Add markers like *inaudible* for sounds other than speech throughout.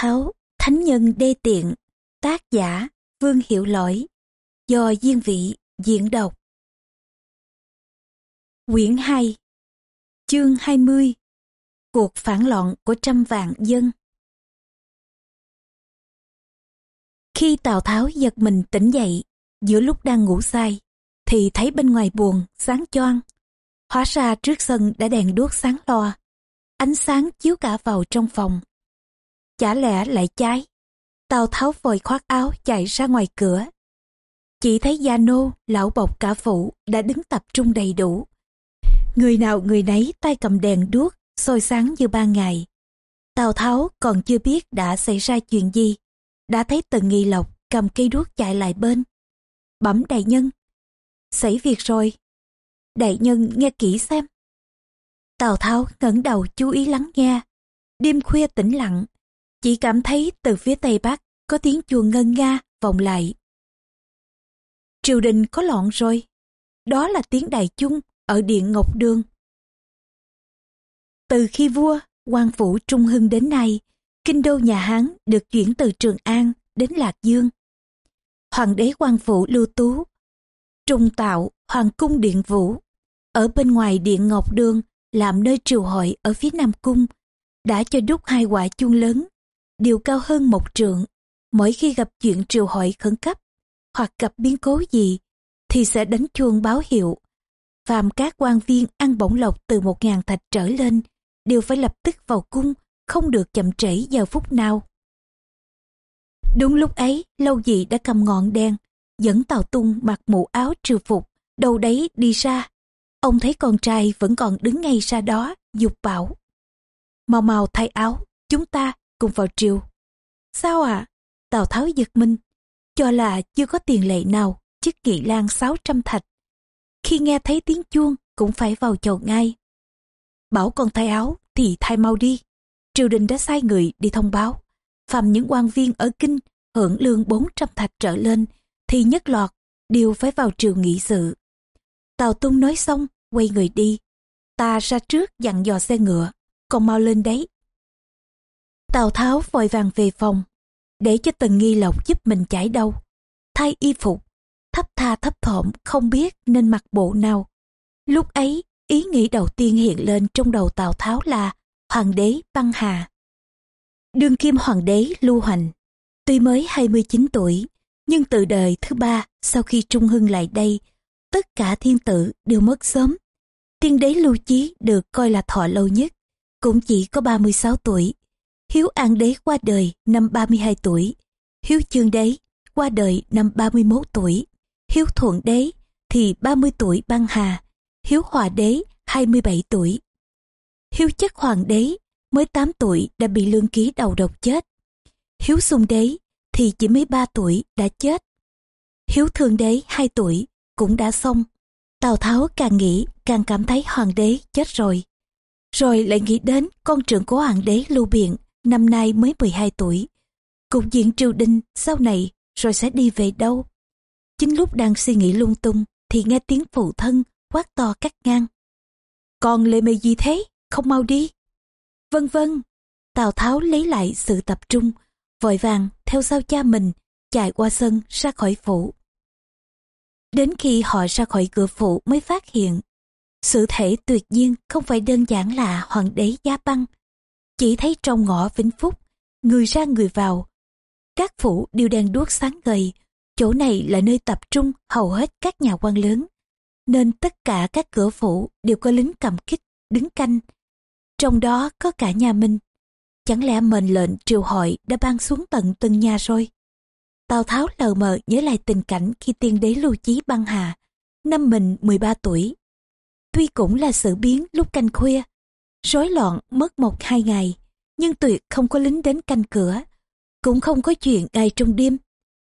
Tháo, Thánh Nhân Đê Tiện, tác giả Vương Hiệu Lỗi, do Diên Vị diễn đọc. Quyển 2 Chương 20 Cuộc phản loạn của trăm vạn dân Khi Tào Tháo giật mình tỉnh dậy, giữa lúc đang ngủ say, thì thấy bên ngoài buồn, sáng choang. Hóa ra trước sân đã đèn đuốc sáng loa, ánh sáng chiếu cả vào trong phòng chả lẽ lại cháy. Tào Tháo vội khoác áo chạy ra ngoài cửa. Chỉ thấy gia nô, lão bộc cả phụ đã đứng tập trung đầy đủ. Người nào người nấy tay cầm đèn đuốc, soi sáng như ban ngày. Tào Tháo còn chưa biết đã xảy ra chuyện gì. Đã thấy Tần Nghi Lộc cầm cây đuốc chạy lại bên. Bẩm đại nhân. Xảy việc rồi. Đại nhân nghe kỹ xem. Tào Tháo ngẩng đầu chú ý lắng nghe. Đêm khuya tĩnh lặng, chỉ cảm thấy từ phía tây bắc có tiếng chuông ngân nga vọng lại. Triều đình có loạn rồi. Đó là tiếng đại chung ở điện Ngọc Đường. Từ khi vua, quan phủ Trung Hưng đến nay, kinh đô nhà Hán được chuyển từ Trường An đến Lạc Dương. Hoàng đế quan phủ lưu tú, trung tạo hoàng cung điện vũ, ở bên ngoài điện Ngọc Đường làm nơi triều hội ở phía Nam Cung, đã cho đúc hai quả chuông lớn đều cao hơn một trượng. Mỗi khi gặp chuyện triều hội khẩn cấp hoặc gặp biến cố gì thì sẽ đánh chuông báo hiệu. Phàm các quan viên ăn bổng lộc từ một ngàn thạch trở lên đều phải lập tức vào cung, không được chậm trễ giờ phút nào. Đúng lúc ấy, lâu dị đã cầm ngọn đen, dẫn Tào Tung mặc mũ áo triều phục, đầu đấy đi ra. Ông thấy con trai vẫn còn đứng ngay ra đó, dục bảo. Mau mau thay áo, chúng ta cùng vào triều. Sao ạ? À? Tào Tháo giật mình, cho là chưa có tiền lệ nào, chức nghị lan 600 thạch. Khi nghe thấy tiếng chuông cũng phải vào chầu ngay. Bảo con thay áo thì thay mau đi. Triều đình đã sai người đi thông báo. Phạm những quan viên ở kinh hưởng lương 400 thạch trở lên thì nhất loạt đều phải vào triều nghị sự. Tào Tung nói xong, quay người đi. Ta ra trước dặn dò xe ngựa, còn mau lên đấy. Tào Tháo vội vàng về phòng, để cho Tần Nghi Lộc giúp mình chải đau, Thay y phục, thấp tha thấp thỏm không biết nên mặc bộ nào. Lúc ấy, ý nghĩ đầu tiên hiện lên trong đầu Tào Tháo là Hoàng đế băng hà. Đương kim hoàng đế lưu hoành, tuy mới 29 tuổi, nhưng từ đời thứ ba sau khi Trung Hưng lại đây, tất cả thiên tử đều mất sớm. Tiên đế lưu chí được coi là thọ lâu nhất, cũng chỉ có 36 tuổi Hiếu An Đế qua đời năm 32 tuổi, Hiếu Chương Đế qua đời năm 31 tuổi, Hiếu Thuận Đế thì 30 tuổi băng hà, Hiếu Hòa Đế 27 tuổi. Hiếu Chất Hoàng Đế mới 8 tuổi đã bị lương ký đầu độc chết. Hiếu Sung Đế thì chỉ mới 3 tuổi đã chết. Hiếu Thương Đế 2 tuổi cũng đã xong. Tào Tháo càng nghĩ càng cảm thấy hoàng đế chết rồi. Rồi lại nghĩ đến con trưởng của hoàng đế Lưu Biện năm nay mới 12 tuổi. Cục diện triều đình sau này rồi sẽ đi về đâu? Chính lúc đang suy nghĩ lung tung thì nghe tiếng phụ thân quát to cắt ngang. Còn lệ mày gì thế? Không mau đi. Vân vân. Tào Tháo lấy lại sự tập trung, vội vàng theo sau cha mình, chạy qua sân ra khỏi phủ. Đến khi họ ra khỏi cửa phủ mới phát hiện, sự thể tuyệt nhiên không phải đơn giản là hoàng đế giá băng, chỉ thấy trong ngõ Vĩnh Phúc, người ra người vào. Các phủ đều đèn đuốc sáng ngời, chỗ này là nơi tập trung hầu hết các nhà quan lớn. Nên tất cả các cửa phủ đều có lính cầm kích, đứng canh. Trong đó có cả nhà Minh. Chẳng lẽ mệnh lệnh triều hội đã ban xuống tận từng nhà rồi? Tào Tháo lờ mờ nhớ lại tình cảnh khi tiên đế lưu chí băng hà, năm mình 13 tuổi. Tuy cũng là sự biến lúc canh khuya, rối loạn mất một hai ngày, nhưng tuyệt không có lính đến canh cửa, cũng không có chuyện ngày trong đêm,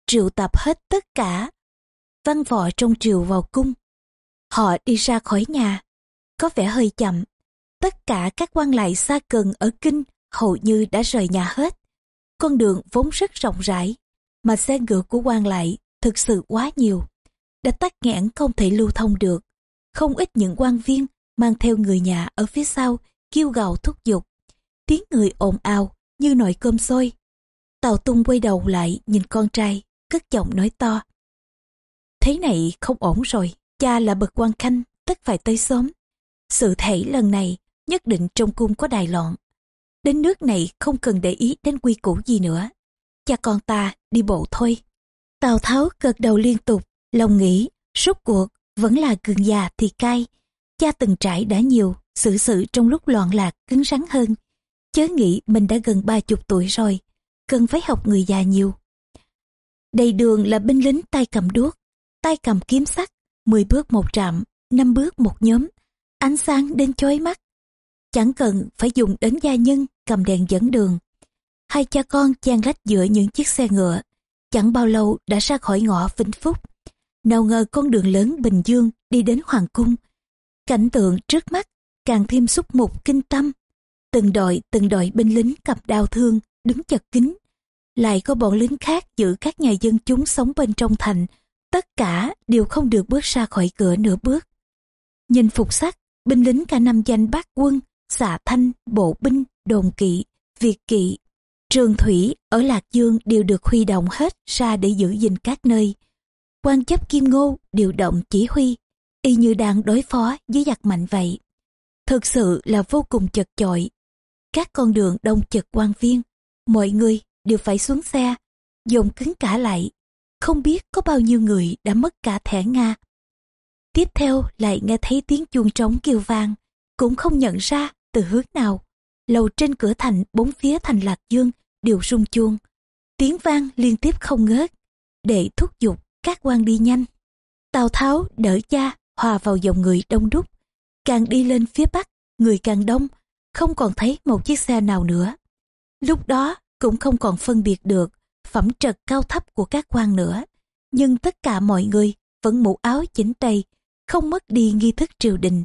triệu tập hết tất cả. Văn võ trong triều vào cung, họ đi ra khỏi nhà, có vẻ hơi chậm. Tất cả các quan lại xa gần ở kinh hầu như đã rời nhà hết. Con đường vốn rất rộng rãi, mà xe ngựa của quan lại thực sự quá nhiều, đã tắc nghẽn không thể lưu thông được. Không ít những quan viên mang theo người nhà ở phía sau kêu gào thúc giục tiếng người ồn ào như nồi cơm sôi Tào Tung quay đầu lại nhìn con trai, cất giọng nói to. Thế này không ổn rồi, cha là bậc quan khanh, tất phải tới sớm. Sự thể lần này, nhất định trong cung có đài loạn. Đến nước này không cần để ý đến quy củ gì nữa. Cha con ta đi bộ thôi. Tào Tháo gật đầu liên tục, lòng nghĩ, rốt cuộc, vẫn là cường già thì cay. Cha từng trải đã nhiều, xử sự trong lúc loạn lạc cứng rắn hơn. Chớ nghĩ mình đã gần ba chục tuổi rồi, cần phải học người già nhiều. Đầy đường là binh lính tay cầm đuốc, tay cầm kiếm sắt, 10 bước một trạm, năm bước một nhóm, ánh sáng đến chói mắt. Chẳng cần phải dùng đến gia nhân cầm đèn dẫn đường. Hai cha con chan lách giữa những chiếc xe ngựa, chẳng bao lâu đã ra khỏi ngõ Vĩnh Phúc. Nào ngờ con đường lớn Bình Dương đi đến Hoàng Cung. Cảnh tượng trước mắt càng thêm xúc mục kinh tâm. Từng đội từng đội binh lính cầm đao thương đứng chật kín. Lại có bọn lính khác giữ các nhà dân chúng sống bên trong thành. Tất cả đều không được bước ra khỏi cửa nửa bước. Nhìn phục sắc, binh lính cả năm danh bát quân, xạ thanh, bộ binh, đồn kỵ, việt kỵ, trường thủy ở Lạc Dương đều được huy động hết ra để giữ gìn các nơi. quan chấp Kim Ngô điều động chỉ huy, y như đang đối phó với giặc mạnh vậy. Thực sự là vô cùng chật chội. Các con đường đông chật quan viên, mọi người đều phải xuống xe, dồn cứng cả lại. Không biết có bao nhiêu người đã mất cả thẻ Nga. Tiếp theo lại nghe thấy tiếng chuông trống kêu vang, cũng không nhận ra từ hướng nào. Lầu trên cửa thành bốn phía thành Lạc Dương đều rung chuông. Tiếng vang liên tiếp không ngớt, để thúc giục các quan đi nhanh. Tào Tháo đỡ cha hòa vào dòng người đông đúc. Càng đi lên phía bắc, người càng đông, không còn thấy một chiếc xe nào nữa. Lúc đó cũng không còn phân biệt được phẩm trật cao thấp của các quan nữa. Nhưng tất cả mọi người vẫn mũ áo chỉnh tề, không mất đi nghi thức triều đình,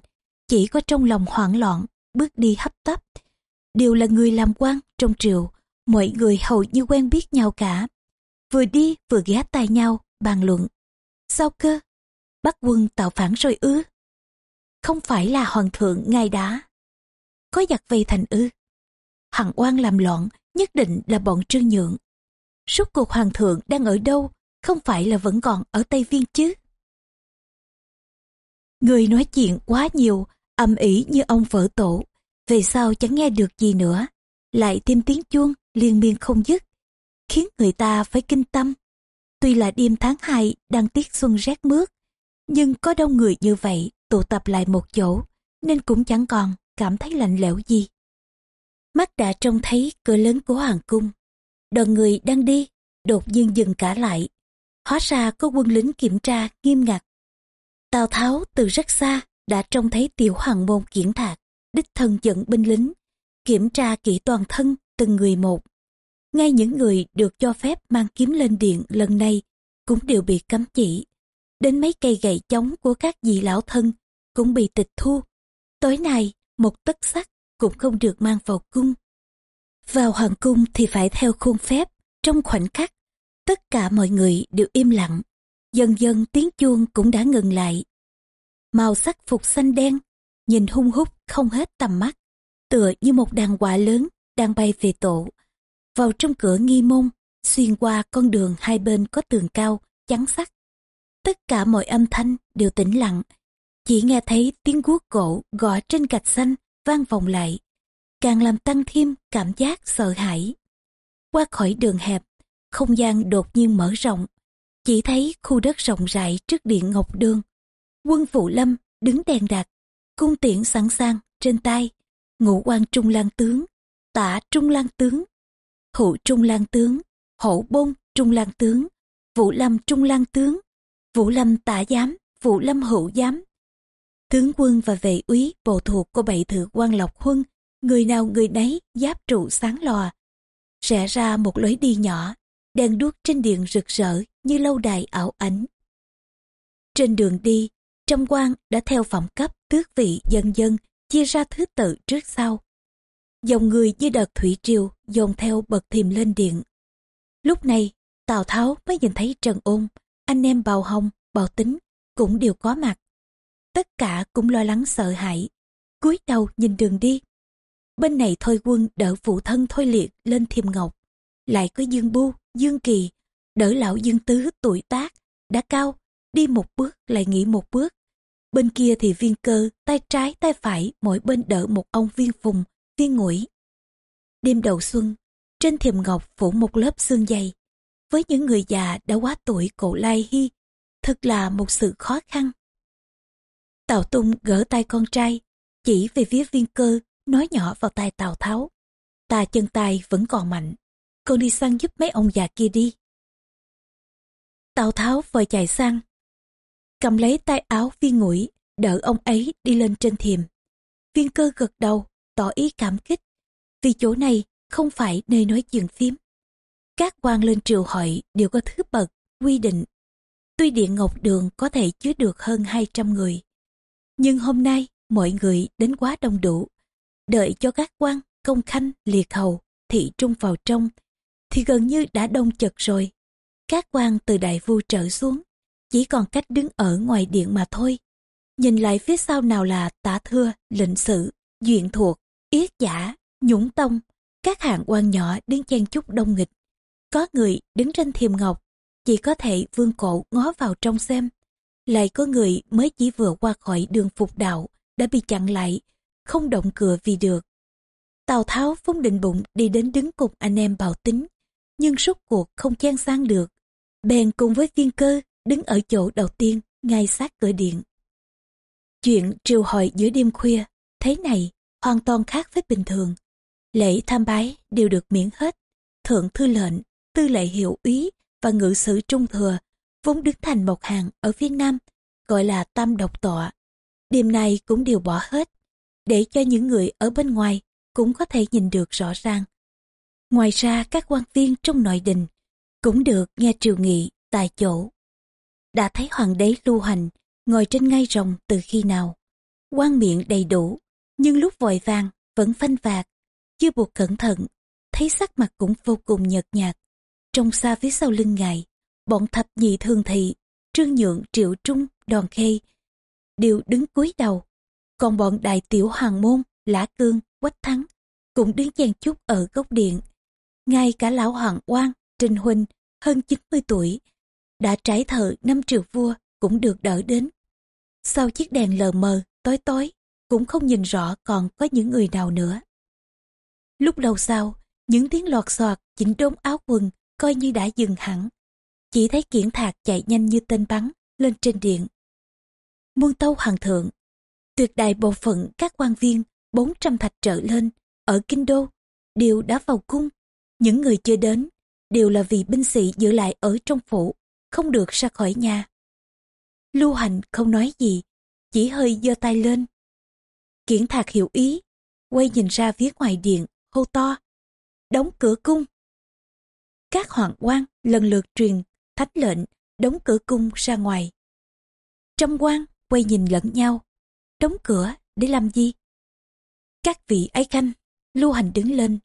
chỉ có trong lòng hoảng loạn, bước đi hấp tấp. Đều là người làm quan trong triều, mọi người hầu như quen biết nhau cả. Vừa đi vừa ghé tay nhau, bàn luận. Sao cơ? Bắt quân tạo phản rồi ư? Không phải là hoàng thượng ngài đã. Có giặc vây thành ư? Hằng oan làm loạn, nhất định là bọn trương nhượng. Suốt cuộc hoàng thượng đang ở đâu, không phải là vẫn còn ở Tây Viên chứ? Người nói chuyện quá nhiều, âm ỉ như ông vợ tổ. Về sau chẳng nghe được gì nữa. Lại thêm tiếng chuông, liên miên không dứt. Khiến người ta phải kinh tâm. Tuy là đêm tháng 2 đang tiết xuân rét mướt, nhưng có đông người như vậy tụ tập lại một chỗ, nên cũng chẳng còn cảm thấy lạnh lẽo gì. Mắt đã trông thấy cửa lớn của hoàng cung. Đoàn người đang đi, đột nhiên dừng cả lại. Hóa ra có quân lính kiểm tra nghiêm ngặt. Tào Tháo từ rất xa đã trông thấy tiểu hoàng môn kiển thạc, đích thân dẫn binh lính, kiểm tra kỹ toàn thân từng người một. Ngay những người được cho phép mang kiếm lên điện lần này cũng đều bị cấm chỉ. Đến mấy cây gậy chống của các vị lão thân cũng bị tịch thu. Tối nay, một tất sắc cũng không được mang vào cung. Vào hoàng cung thì phải theo khuôn phép, trong khoảnh khắc, tất cả mọi người đều im lặng. Dần dần tiếng chuông cũng đã ngừng lại. Màu sắc phục xanh đen, nhìn hung hút không hết tầm mắt, tựa như một đàn quạ lớn đang bay về tổ. Vào trong cửa nghi môn, xuyên qua con đường hai bên có tường cao, chắn sắt Tất cả mọi âm thanh đều tĩnh lặng, chỉ nghe thấy tiếng guốc gỗ gõ trên gạch xanh vang vọng lại, càng làm tăng thêm cảm giác sợ hãi. Qua khỏi đường hẹp, không gian đột nhiên mở rộng, chỉ thấy khu đất rộng rãi trước điện Ngọc Đường. Quân Phụ Lâm đứng đèn đặt, cung tiễn sẵn sàng trên tay, ngũ quan trung lang tướng, tả trung lang tướng, thụ trung lang tướng, hổ bôn trung lang tướng, vũ lâm trung lang tướng, vũ lâm tả giám, vũ lâm hữu giám. Tướng quân và vệ úy bộ thuộc của bảy thự quan lộc huân, người nào người nấy giáp trụ sáng lòa. Rẽ ra một lối đi nhỏ, đèn đuốc trên điện rực rỡ như lâu đài ảo ảnh. Trên đường đi, trong quan đã theo phẩm cấp tước vị dân dân chia ra thứ tự trước sau. Dòng người như đợt thủy triều dồn theo bậc thềm lên điện. Lúc này, Tào Tháo mới nhìn thấy Trần Ôn, anh em Bào Hồng, Bào Tính cũng đều có mặt. Tất cả cũng lo lắng sợ hãi, cúi đầu nhìn đường đi. Bên này thôi quân đỡ phụ thân thôi liệt lên thiềm ngọc, lại có Dương Bu, Dương Kỳ, đỡ lão Dương Tứ tuổi tác, đã cao, đi một bước lại nghỉ một bước. Bên kia thì viên cơ, tay trái tay phải mỗi bên đỡ một ông viên phùng, viên ngũi. Đêm đầu xuân, trên thiềm ngọc phủ một lớp xương dày. Với những người già đã quá tuổi cổ lai hy, thật là một sự khó khăn. Tào Tung gỡ tay con trai, chỉ về phía viên cơ, nói nhỏ vào tai Tào Tháo. Ta chân tay vẫn còn mạnh, con đi săn giúp mấy ông già kia đi. Tào Tháo vội chạy sang, cầm lấy tay áo viên ngụy, đỡ ông ấy đi lên trên thiềm. Viên cơ gật đầu, tỏ ý cảm kích, vì chỗ này không phải nơi nói chuyện phím. Các quan lên triều hội đều có thứ bậc, quy định. Tuy Điện Ngọc Đường có thể chứa được hơn 200 người, nhưng hôm nay mọi người đến quá đông đủ. Đợi cho các quan, công khanh, liệt hầu, thị trung vào trong, thì gần như đã đông chật rồi. Các quan từ đại vu trở xuống, chỉ còn cách đứng ở ngoài điện mà thôi. Nhìn lại phía sau nào là tả thưa, lệnh sự, duyện thuộc, yết giả, nhũng tông, các hạng quan nhỏ đứng chen chúc đông nghịch. Có người đứng trên thiềm ngọc, chỉ có thể vương cổ ngó vào trong xem. Lại có người mới chỉ vừa qua khỏi đường phục đạo, đã bị chặn lại, không động cửa vì được. Tào Tháo phóng định bụng đi đến đứng cùng anh em bảo tính, nhưng suốt cuộc không chen sang được. Bèn cùng với viên cơ đứng ở chỗ đầu tiên, ngay sát cửa điện. Chuyện triều hội giữa đêm khuya, thế này hoàn toàn khác với bình thường. Lễ tham bái đều được miễn hết. Thượng thư lệnh, tư lệ hiệu úy và ngự sử trung thừa vốn đứng thành một hàng ở phía nam, gọi là tam độc tọa. Đêm này cũng đều bỏ hết, để cho những người ở bên ngoài cũng có thể nhìn được rõ ràng. Ngoài ra các quan viên trong nội đình cũng được nghe triều nghị tại chỗ. Đã thấy hoàng đế lưu hành ngồi trên ngai rồng từ khi nào. quan miệng đầy đủ, nhưng lúc vội vàng vẫn phanh vạt, chưa buộc cẩn thận, thấy sắc mặt cũng vô cùng nhợt nhạt. Trong xa phía sau lưng ngài, bọn thập nhị thường thị, trương nhượng, triệu trung, đoàn khê, đều đứng cúi đầu. Còn bọn đại tiểu hoàng môn, lã cương, quách thắng, cũng đứng chen chút ở góc điện. Ngay cả lão hoàng quan, trình huynh, hơn 90 tuổi, đã trải thợ năm triệu vua cũng được đỡ đến. Sau chiếc đèn lờ mờ, tối tối, cũng không nhìn rõ còn có những người nào nữa. Lúc đầu sau, những tiếng lọt xoạt chỉnh đốn áo quần coi như đã dừng hẳn. Chỉ thấy kiển thạc chạy nhanh như tên bắn lên trên điện. Muôn tâu hoàng thượng, tuyệt đại bộ phận các quan viên 400 thạch trở lên ở Kinh Đô đều đã vào cung. Những người chưa đến đều là vì binh sĩ giữ lại ở trong phủ, không được ra khỏi nhà. Lưu Hành không nói gì, chỉ hơi giơ tay lên. Kiển thạc hiểu ý, quay nhìn ra phía ngoài điện, hô to. Đóng cửa cung. Các hoàng quan lần lượt truyền thách lệnh, đóng cửa cung ra ngoài. Trăm quan quay nhìn lẫn nhau. Đóng cửa để làm gì? Các vị ái khanh, lưu hành đứng lên.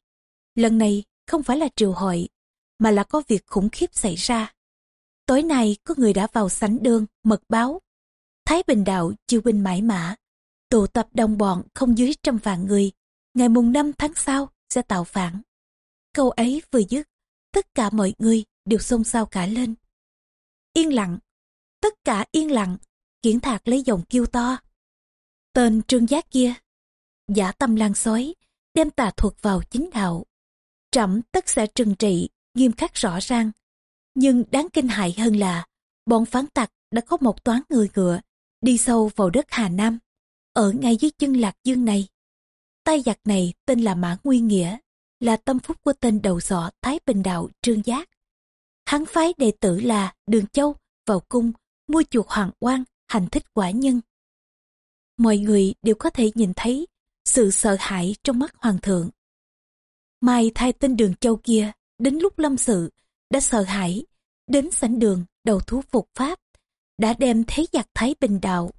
Lần này không phải là triều hội, mà là có việc khủng khiếp xảy ra. Tối nay có người đã vào sảnh đơn, mật báo. Thái Bình Đạo chiêu binh mãi mã, tụ tập đồng bọn không dưới trăm vạn người. Ngày mùng 5 tháng sau sẽ tạo phản. Câu ấy vừa dứt, tất cả mọi người đều xôn xao cả lên. Yên lặng, tất cả yên lặng, kiển thạc lấy giọng kêu to. Tên trương giác kia, giả tâm lan xói, đem tà thuật vào chính đạo. Trẫm tất sẽ trừng trị, nghiêm khắc rõ ràng. Nhưng đáng kinh hại hơn là, bọn phán tặc đã có một toán người ngựa, đi sâu vào đất Hà Nam, ở ngay dưới chân Lạc Dương này. Tay giặc này tên là Mã Nguyên Nghĩa, là tâm phúc của tên đầu sọ Thái Bình Đạo Trương Giác. Hắn phái đệ tử là Đường Châu vào cung mua chuộc hoàng quan hành thích quả nhân. Mọi người đều có thể nhìn thấy sự sợ hãi trong mắt hoàng thượng. Mai thay tên Đường Châu kia đến lúc lâm sự đã sợ hãi đến sảnh đường đầu thú phục pháp đã đem thế giặc Thái Bình Đạo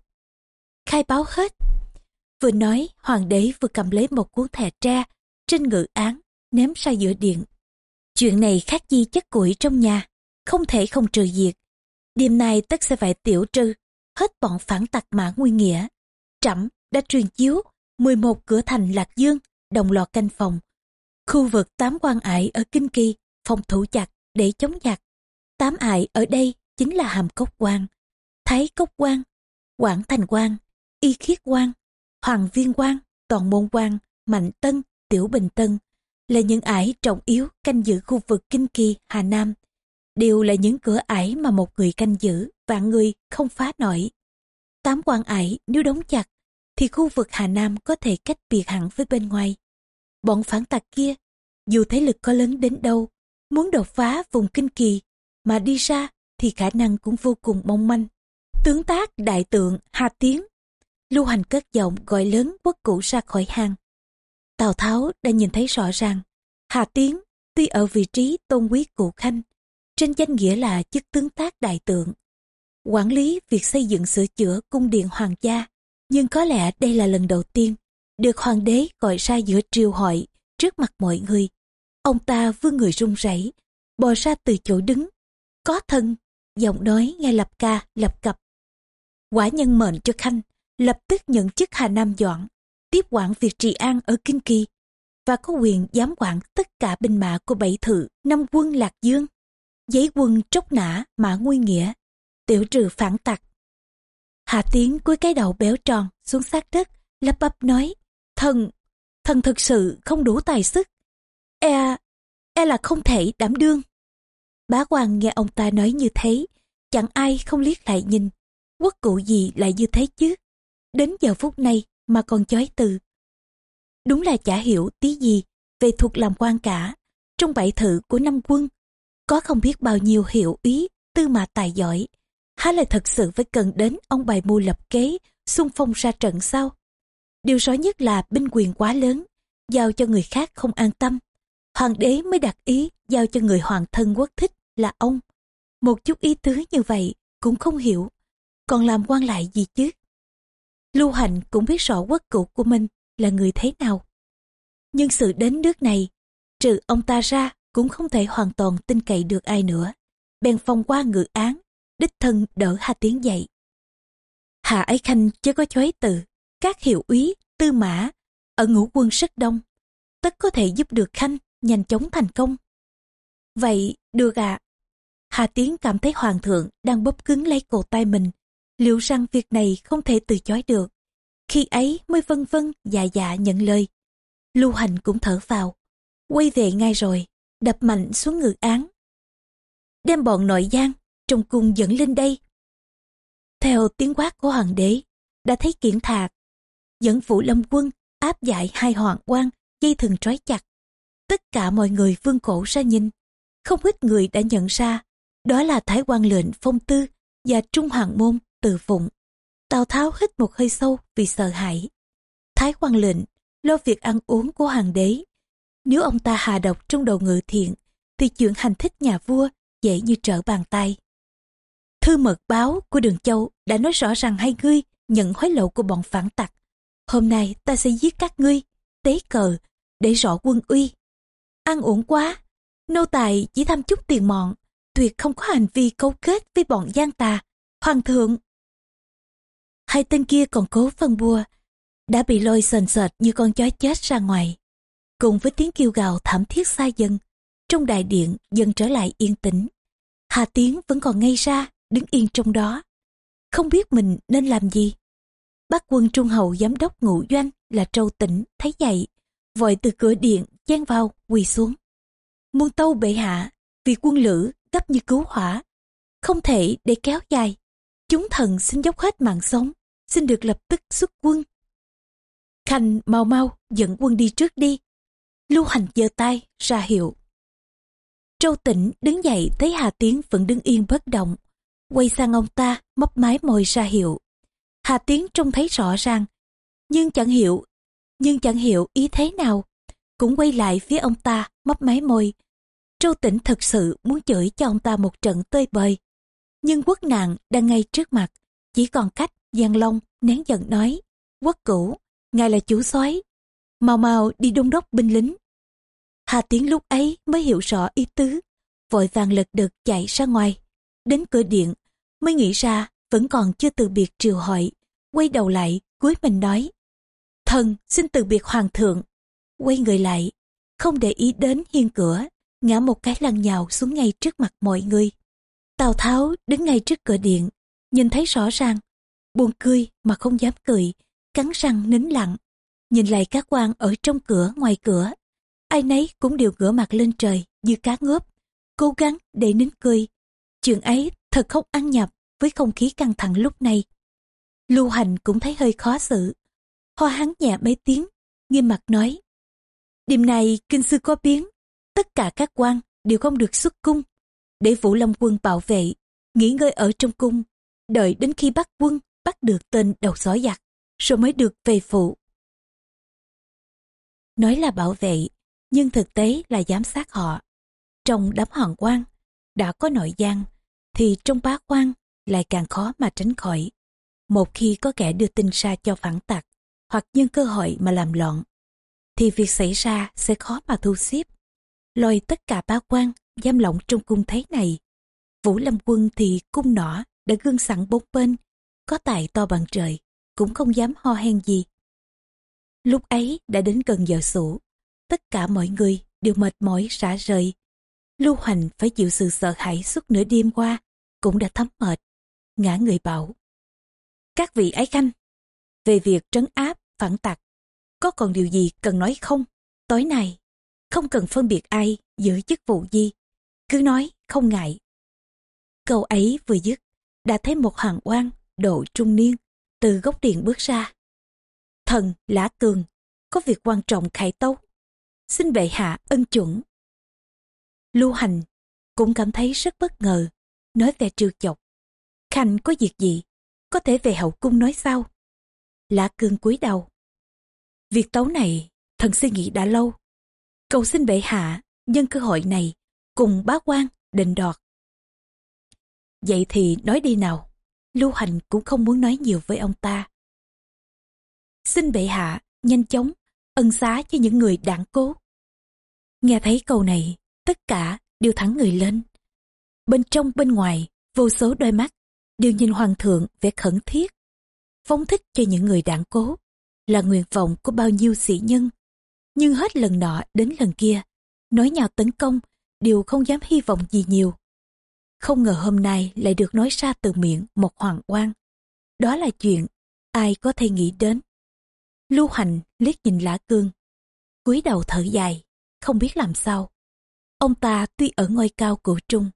khai báo hết Vừa nói, hoàng đế vừa cầm lấy một cuốn thẻ tre trên ngự án, ném ra giữa điện. Chuyện này khác gì chất củi trong nhà, không thể không trừ diệt. Đêm nay tất sẽ phải tiểu trừ, hết bọn phản tặc mã nguyên nghĩa. Trẫm đã truyền chiếu 11 cửa thành Lạc Dương, đồng loạt canh phòng. Khu vực tám quan ải ở Kinh Kỳ phòng thủ chặt để chống giặc. Tám ải ở đây chính là hàm cốc quan, thái cốc quan, quảng thành quan, y khiết quan, hoàng viên quan, toàn môn quan, mạnh tân, tiểu bình tân là những ải trọng yếu canh giữ khu vực kinh kỳ, hà nam. Đều là những cửa ải mà một người canh giữ vạn người không phá nổi. Tám quan ải nếu đóng chặt, thì khu vực hà nam có thể cách biệt hẳn với bên ngoài. Bọn phản tặc kia, dù thế lực có lớn đến đâu, muốn đột phá vùng kinh kỳ mà đi ra thì khả năng cũng vô cùng mong manh. Tướng tác đại tượng hà tiến, lưu hành cất giọng gọi lớn quốc cũ ra khỏi hang tào tháo đã nhìn thấy rõ ràng, hà tiến tuy ở vị trí tôn quý cụ khanh, trên danh nghĩa là chức tướng tác đại tượng, quản lý việc xây dựng sửa chữa cung điện hoàng gia, nhưng có lẽ đây là lần đầu tiên được hoàng đế gọi ra giữa triều hội trước mặt mọi người. Ông ta vươn người run rẩy, bò ra từ chỗ đứng, có thân, giọng nói nghe lập ca, lập cập. Quả nhân mệnh cho khanh lập tức nhận chức hà nam doãn tiếp quản việc trị an ở kinh kỳ và có quyền giám quản tất cả binh mã của bảy thự, năm quân lạc dương. Giấy quân trốc nã, mã nguy nghĩa, tiểu trừ phản tặc. Hà tiến cúi cái đầu béo tròn xuống sát đất, lắp bắp nói, thần thần thực sự không đủ tài sức. E e là không thể đảm đương. Bá quan nghe ông ta nói như thế, chẳng ai không liếc lại nhìn. Quốc cụ gì lại như thế chứ? Đến giờ phút này mà còn chói từ. Đúng là chả hiểu tí gì về thuộc làm quan cả. Trong bảy thự của năm quân, có không biết bao nhiêu hiệu ý, tư mà tài giỏi. Há lại thật sự phải cần đến ông bài mưu lập kế, xung phong ra trận sau. điều rõ nhất là binh quyền quá lớn, giao cho người khác không an tâm. Hoàng đế mới đặt ý giao cho người hoàng thân quốc thích là ông. Một chút ý tứ như vậy cũng không hiểu. Còn làm quan lại gì chứ? Lưu hành cũng biết rõ quốc cụ của mình là người thế nào. Nhưng sự đến nước này, trừ ông ta ra, cũng không thể hoàn toàn tin cậy được ai nữa. Bèn phong qua ngự án, đích thân đỡ hà tiến dậy. Hạ Ái khanh chưa có chói từ, các hiệu úy, tư mã, ở ngũ quân rất đông, tất có thể giúp được khanh nhanh chóng thành công. Vậy, được ạ. À. hà tiến cảm thấy hoàng thượng đang bóp cứng lấy cổ tay mình liệu rằng việc này không thể từ chối được? Khi ấy mới vân vân dạ dạ nhận lời. Lưu hành cũng thở vào. Quay về ngay rồi, đập mạnh xuống ngự án. Đem bọn nội giang, trong cung dẫn lên đây. Theo tiếng quát của hoàng đế, đã thấy kiển thạc. Dẫn vũ lâm quân, áp giải hai hoàng quan, dây thừng trói chặt. Tất cả mọi người vương cổ ra nhìn. Không ít người đã nhận ra, đó là thái quan lệnh phong tư và trung hoàng môn từ phụng tào tháo hít một hơi sâu vì sợ hãi. Thái quan lệnh, lo việc ăn uống của hoàng đế. Nếu ông ta hạ độc trong đầu ngự thiện, thì chuyện hành thích nhà vua dễ như trở bàn tay. Thư mật báo của đường châu đã nói rõ rằng hai ngươi nhận hối lộ của bọn phản tặc. Hôm nay ta sẽ giết các ngươi, tế cờ, để rõ quân uy. Ăn uống quá, nô tài chỉ tham chút tiền mọn, tuyệt không có hành vi cấu kết với bọn gian tà. Hoàng thượng hai tên kia còn cố phân bua, đã bị lôi sền sệt như con chó chết ra ngoài. Cùng với tiếng kêu gào thảm thiết xa dần, trong đại điện dần trở lại yên tĩnh. Hà tiến vẫn còn ngây ra, đứng yên trong đó. Không biết mình nên làm gì. Bác quân trung hậu giám đốc ngũ doanh là trâu tỉnh thấy vậy, vội từ cửa điện chen vào, quỳ xuống. Muôn tâu bệ hạ, vì quân lữ gấp như cứu hỏa, không thể để kéo dài. Chúng thần xin dốc hết mạng sống xin được lập tức xuất quân. Khanh mau mau dẫn quân đi trước đi. Lưu hành giơ tay ra hiệu. Trâu tỉnh đứng dậy thấy hà tiến vẫn đứng yên bất động. Quay sang ông ta, mấp mái môi ra hiệu. Hà tiến trông thấy rõ ràng. Nhưng chẳng hiểu, nhưng chẳng hiểu ý thế nào. Cũng quay lại phía ông ta, mấp mái môi. Trâu tỉnh thật sự muốn chửi cho ông ta một trận tơi bời. Nhưng quốc nạn đang ngay trước mặt, chỉ còn cách giang long nén giận nói quốc cửu ngài là chủ soái mau mau đi đông đốc binh lính. Hà tiến lúc ấy mới hiểu rõ ý tứ vội vàng lật đật chạy ra ngoài. Đến cửa điện mới nghĩ ra vẫn còn chưa từ biệt triều hội quay đầu lại cuối mình nói thần xin từ biệt hoàng thượng. Quay người lại không để ý đến hiên cửa ngã một cái lăn nhào xuống ngay trước mặt mọi người. Tào Tháo đứng ngay trước cửa điện, nhìn thấy rõ ràng, buồn cười mà không dám cười, cắn răng nín lặng, nhìn lại các quan ở trong cửa ngoài cửa. Ai nấy cũng đều ngửa mặt lên trời như cá ngớp, cố gắng để nín cười. Chuyện ấy thật không ăn nhập với không khí căng thẳng lúc này. Lưu Hành cũng thấy hơi khó xử. Ho hắn nhẹ mấy tiếng, nghiêm mặt nói. Đêm nay kinh sư có biến, tất cả các quan đều không được xuất cung. Để Vũ Long quân bảo vệ, nghỉ ngơi ở trong cung, đợi đến khi bắt quân bắt được tên đầu sói giặc, rồi mới được về phụ. Nói là bảo vệ, nhưng thực tế là giám sát họ. Trong đám hoàng quan, đã có nội gian, thì trong bá quan lại càng khó mà tránh khỏi. Một khi có kẻ đưa tin ra cho phản tặc, hoặc nhân cơ hội mà làm loạn, thì việc xảy ra sẽ khó mà thu xếp. Lôi tất cả bá quan giam lỏng trong cung thế này. Vũ Lâm Quân thì cung nỏ đã gương sẵn bốn bên, có tài to bằng trời, cũng không dám ho hen gì. Lúc ấy đã đến gần giờ sủ, tất cả mọi người đều mệt mỏi rã rời. Lưu Hành phải chịu sự sợ hãi suốt nửa đêm qua, cũng đã thấm mệt, ngã người bảo. Các vị ái khanh, về việc trấn áp, phản tặc, có còn điều gì cần nói không? Tối nay, không cần phân biệt ai giữ chức vụ gì, cứ nói không ngại. Câu ấy vừa dứt, đã thấy một hoàng quan độ trung niên từ góc điện bước ra. Thần Lã Cường có việc quan trọng khải tấu. Xin bệ hạ ân chuẩn. Lưu Hành cũng cảm thấy rất bất ngờ, nói về trêu chọc. Khanh có việc gì? Có thể về hậu cung nói sao? Lã Cường cúi đầu. Việc tấu này, thần suy nghĩ đã lâu. Cầu xin bệ hạ, nhân cơ hội này, cùng bá quan, định đoạt. Vậy thì nói đi nào. Lưu Hành cũng không muốn nói nhiều với ông ta. Xin bệ hạ, nhanh chóng, ân xá cho những người đảng cố. Nghe thấy câu này, tất cả đều thẳng người lên. Bên trong bên ngoài, vô số đôi mắt, đều nhìn hoàng thượng vẻ khẩn thiết. Phóng thích cho những người đảng cố, là nguyện vọng của bao nhiêu sĩ nhân. Nhưng hết lần nọ đến lần kia, nói nhào tấn công, đều không dám hy vọng gì nhiều. Không ngờ hôm nay lại được nói ra từ miệng một hoàng quan. Đó là chuyện ai có thể nghĩ đến. Lưu Hành liếc nhìn Lã Cương, cúi đầu thở dài, không biết làm sao. Ông ta tuy ở ngôi cao cổ trung,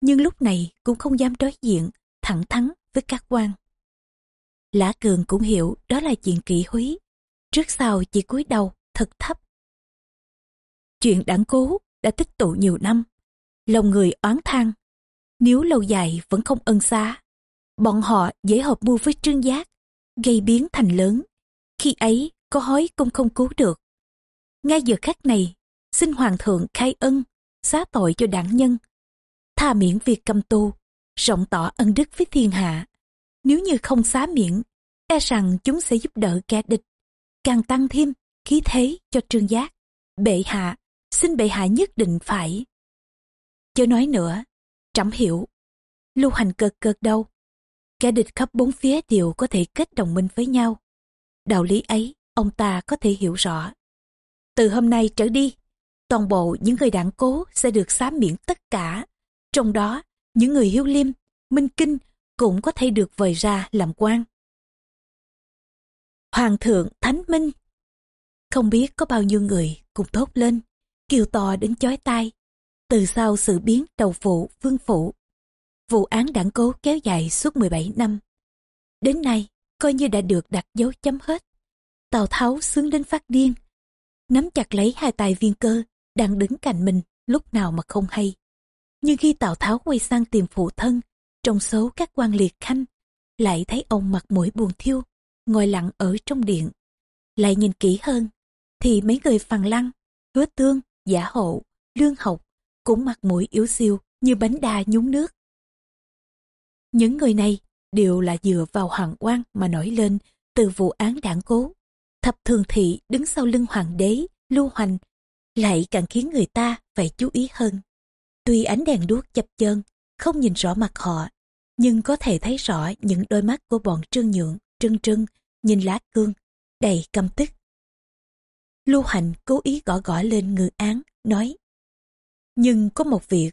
nhưng lúc này cũng không dám đối diện, thẳng thắn với các quan. Lã Cường cũng hiểu đó là chuyện kỹ húy, trước sau chỉ cúi đầu thật thấp. Chuyện đảng cố đã tích tụ nhiều năm, lòng người oán thang nếu lâu dài vẫn không ân xá, bọn họ dễ hợp mưu với trương giác, gây biến thành lớn. Khi ấy, có hói cũng không cứu được. Ngay giờ khắc này, xin Hoàng thượng khai ân, xá tội cho đảng nhân. Tha miễn việc cầm tù, rộng tỏ ân đức với thiên hạ. Nếu như không xá miễn, e rằng chúng sẽ giúp đỡ kẻ địch, càng tăng thêm khí thế cho trương giác. Bệ hạ, xin bệ hạ nhất định phải. Chớ nói nữa, Trẫm hiểu. Lưu hành cực cực đâu. Kẻ địch khắp bốn phía đều có thể kết đồng minh với nhau. Đạo lý ấy, ông ta có thể hiểu rõ. Từ hôm nay trở đi, toàn bộ những người đảng cố sẽ được xá miễn tất cả. Trong đó, những người hiếu liêm, minh kinh cũng có thể được vời ra làm quan. Hoàng thượng Thánh Minh Không biết có bao nhiêu người cùng thốt lên, kêu to đến chói tai từ sau sự biến đầu phụ vương phụ, vụ án đảng cố kéo dài suốt 17 năm. Đến nay, coi như đã được đặt dấu chấm hết. Tào Tháo sướng đến phát điên, nắm chặt lấy hai tài viên cơ đang đứng cạnh mình lúc nào mà không hay. Nhưng khi Tào Tháo quay sang tìm phụ thân, trong số các quan liệt khanh, lại thấy ông mặt mũi buồn thiêu, ngồi lặng ở trong điện. Lại nhìn kỹ hơn, thì mấy người phàn lăng, hứa tương, giả hộ, lương học, cũng mặt mũi yếu xiêu như bánh đa nhúng nước. Những người này đều là dựa vào hoàng quan mà nổi lên từ vụ án đảng cố. Thập thường thị đứng sau lưng hoàng đế, lưu hoành, lại càng khiến người ta phải chú ý hơn. Tuy ánh đèn đuốc chập chơn, không nhìn rõ mặt họ, nhưng có thể thấy rõ những đôi mắt của bọn trương nhượng, trưng trưng, nhìn lá cương, đầy căm tức. Lưu Hành cố ý gõ gõ lên ngự án, nói nhưng có một việc,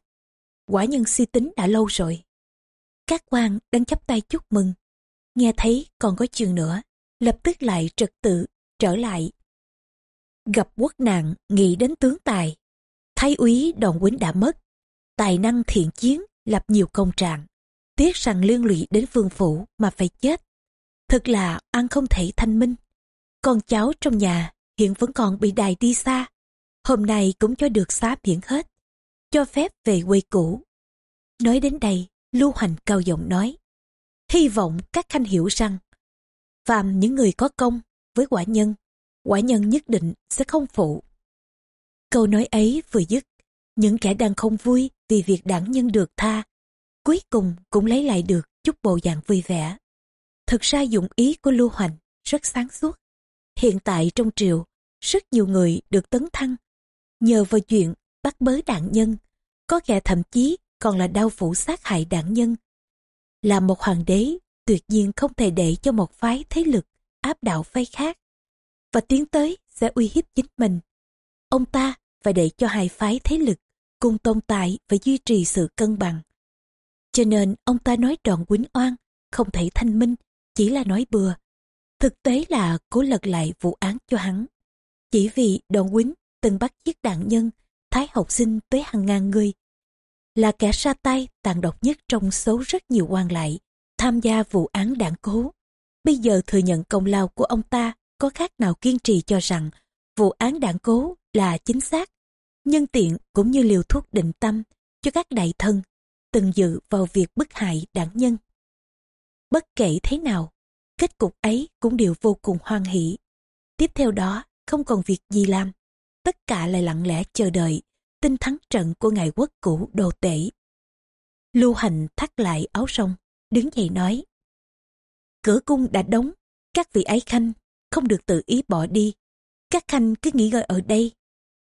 quả nhân si tính đã lâu rồi. Các quan đang chắp tay chúc mừng, nghe thấy còn có chuyện nữa, lập tức lại trật tự, trở lại. Gặp quốc nạn, nghĩ đến tướng tài. Thái úy đòn quýnh đã mất, tài năng thiện chiến, lập nhiều công trạng. Tiếc rằng liên lụy đến vương phủ mà phải chết. Thật là ăn không thể thanh minh. Con cháu trong nhà hiện vẫn còn bị đài đi xa. Hôm nay cũng cho được xá biển hết. Cho phép về quê cũ. Nói đến đây, Lưu Hành cao giọng nói. Hy vọng các khanh hiểu rằng, phàm những người có công với quả nhân, quả nhân nhất định sẽ không phụ. Câu nói ấy vừa dứt, những kẻ đang không vui vì việc đảng nhân được tha, cuối cùng cũng lấy lại được chút bộ dạng vui vẻ. Thực ra dụng ý của Lưu Hoành rất sáng suốt. Hiện tại trong triều, rất nhiều người được tấn thăng. Nhờ vào chuyện bắt bớ đảng nhân, có kẻ thậm chí còn là đau phủ sát hại đảng nhân. Là một hoàng đế, tuyệt nhiên không thể để cho một phái thế lực áp đảo phái khác. Và tiến tới sẽ uy hiếp chính mình. Ông ta phải để cho hai phái thế lực cùng tồn tại và duy trì sự cân bằng. Cho nên ông ta nói đoạn quýnh oan, không thể thanh minh, chỉ là nói bừa. Thực tế là cố lật lại vụ án cho hắn. Chỉ vì đoạn quýnh từng bắt giết đạn nhân, thái học sinh tới hàng ngàn người. Là kẻ ra tay tàn độc nhất trong số rất nhiều quan lại, tham gia vụ án đảng cố. Bây giờ thừa nhận công lao của ông ta có khác nào kiên trì cho rằng vụ án đảng cố là chính xác. Nhân tiện cũng như liều thuốc định tâm cho các đại thân từng dự vào việc bức hại đảng nhân. Bất kể thế nào, kết cục ấy cũng đều vô cùng hoan hỷ. Tiếp theo đó, không còn việc gì làm. Tất cả lại lặng lẽ chờ đợi, tin thắng trận của ngài quốc cũ đồ tể. Lưu hành thắt lại áo sông, đứng dậy nói. Cửa cung đã đóng, các vị ái khanh không được tự ý bỏ đi. Các khanh cứ nghỉ ngơi ở đây.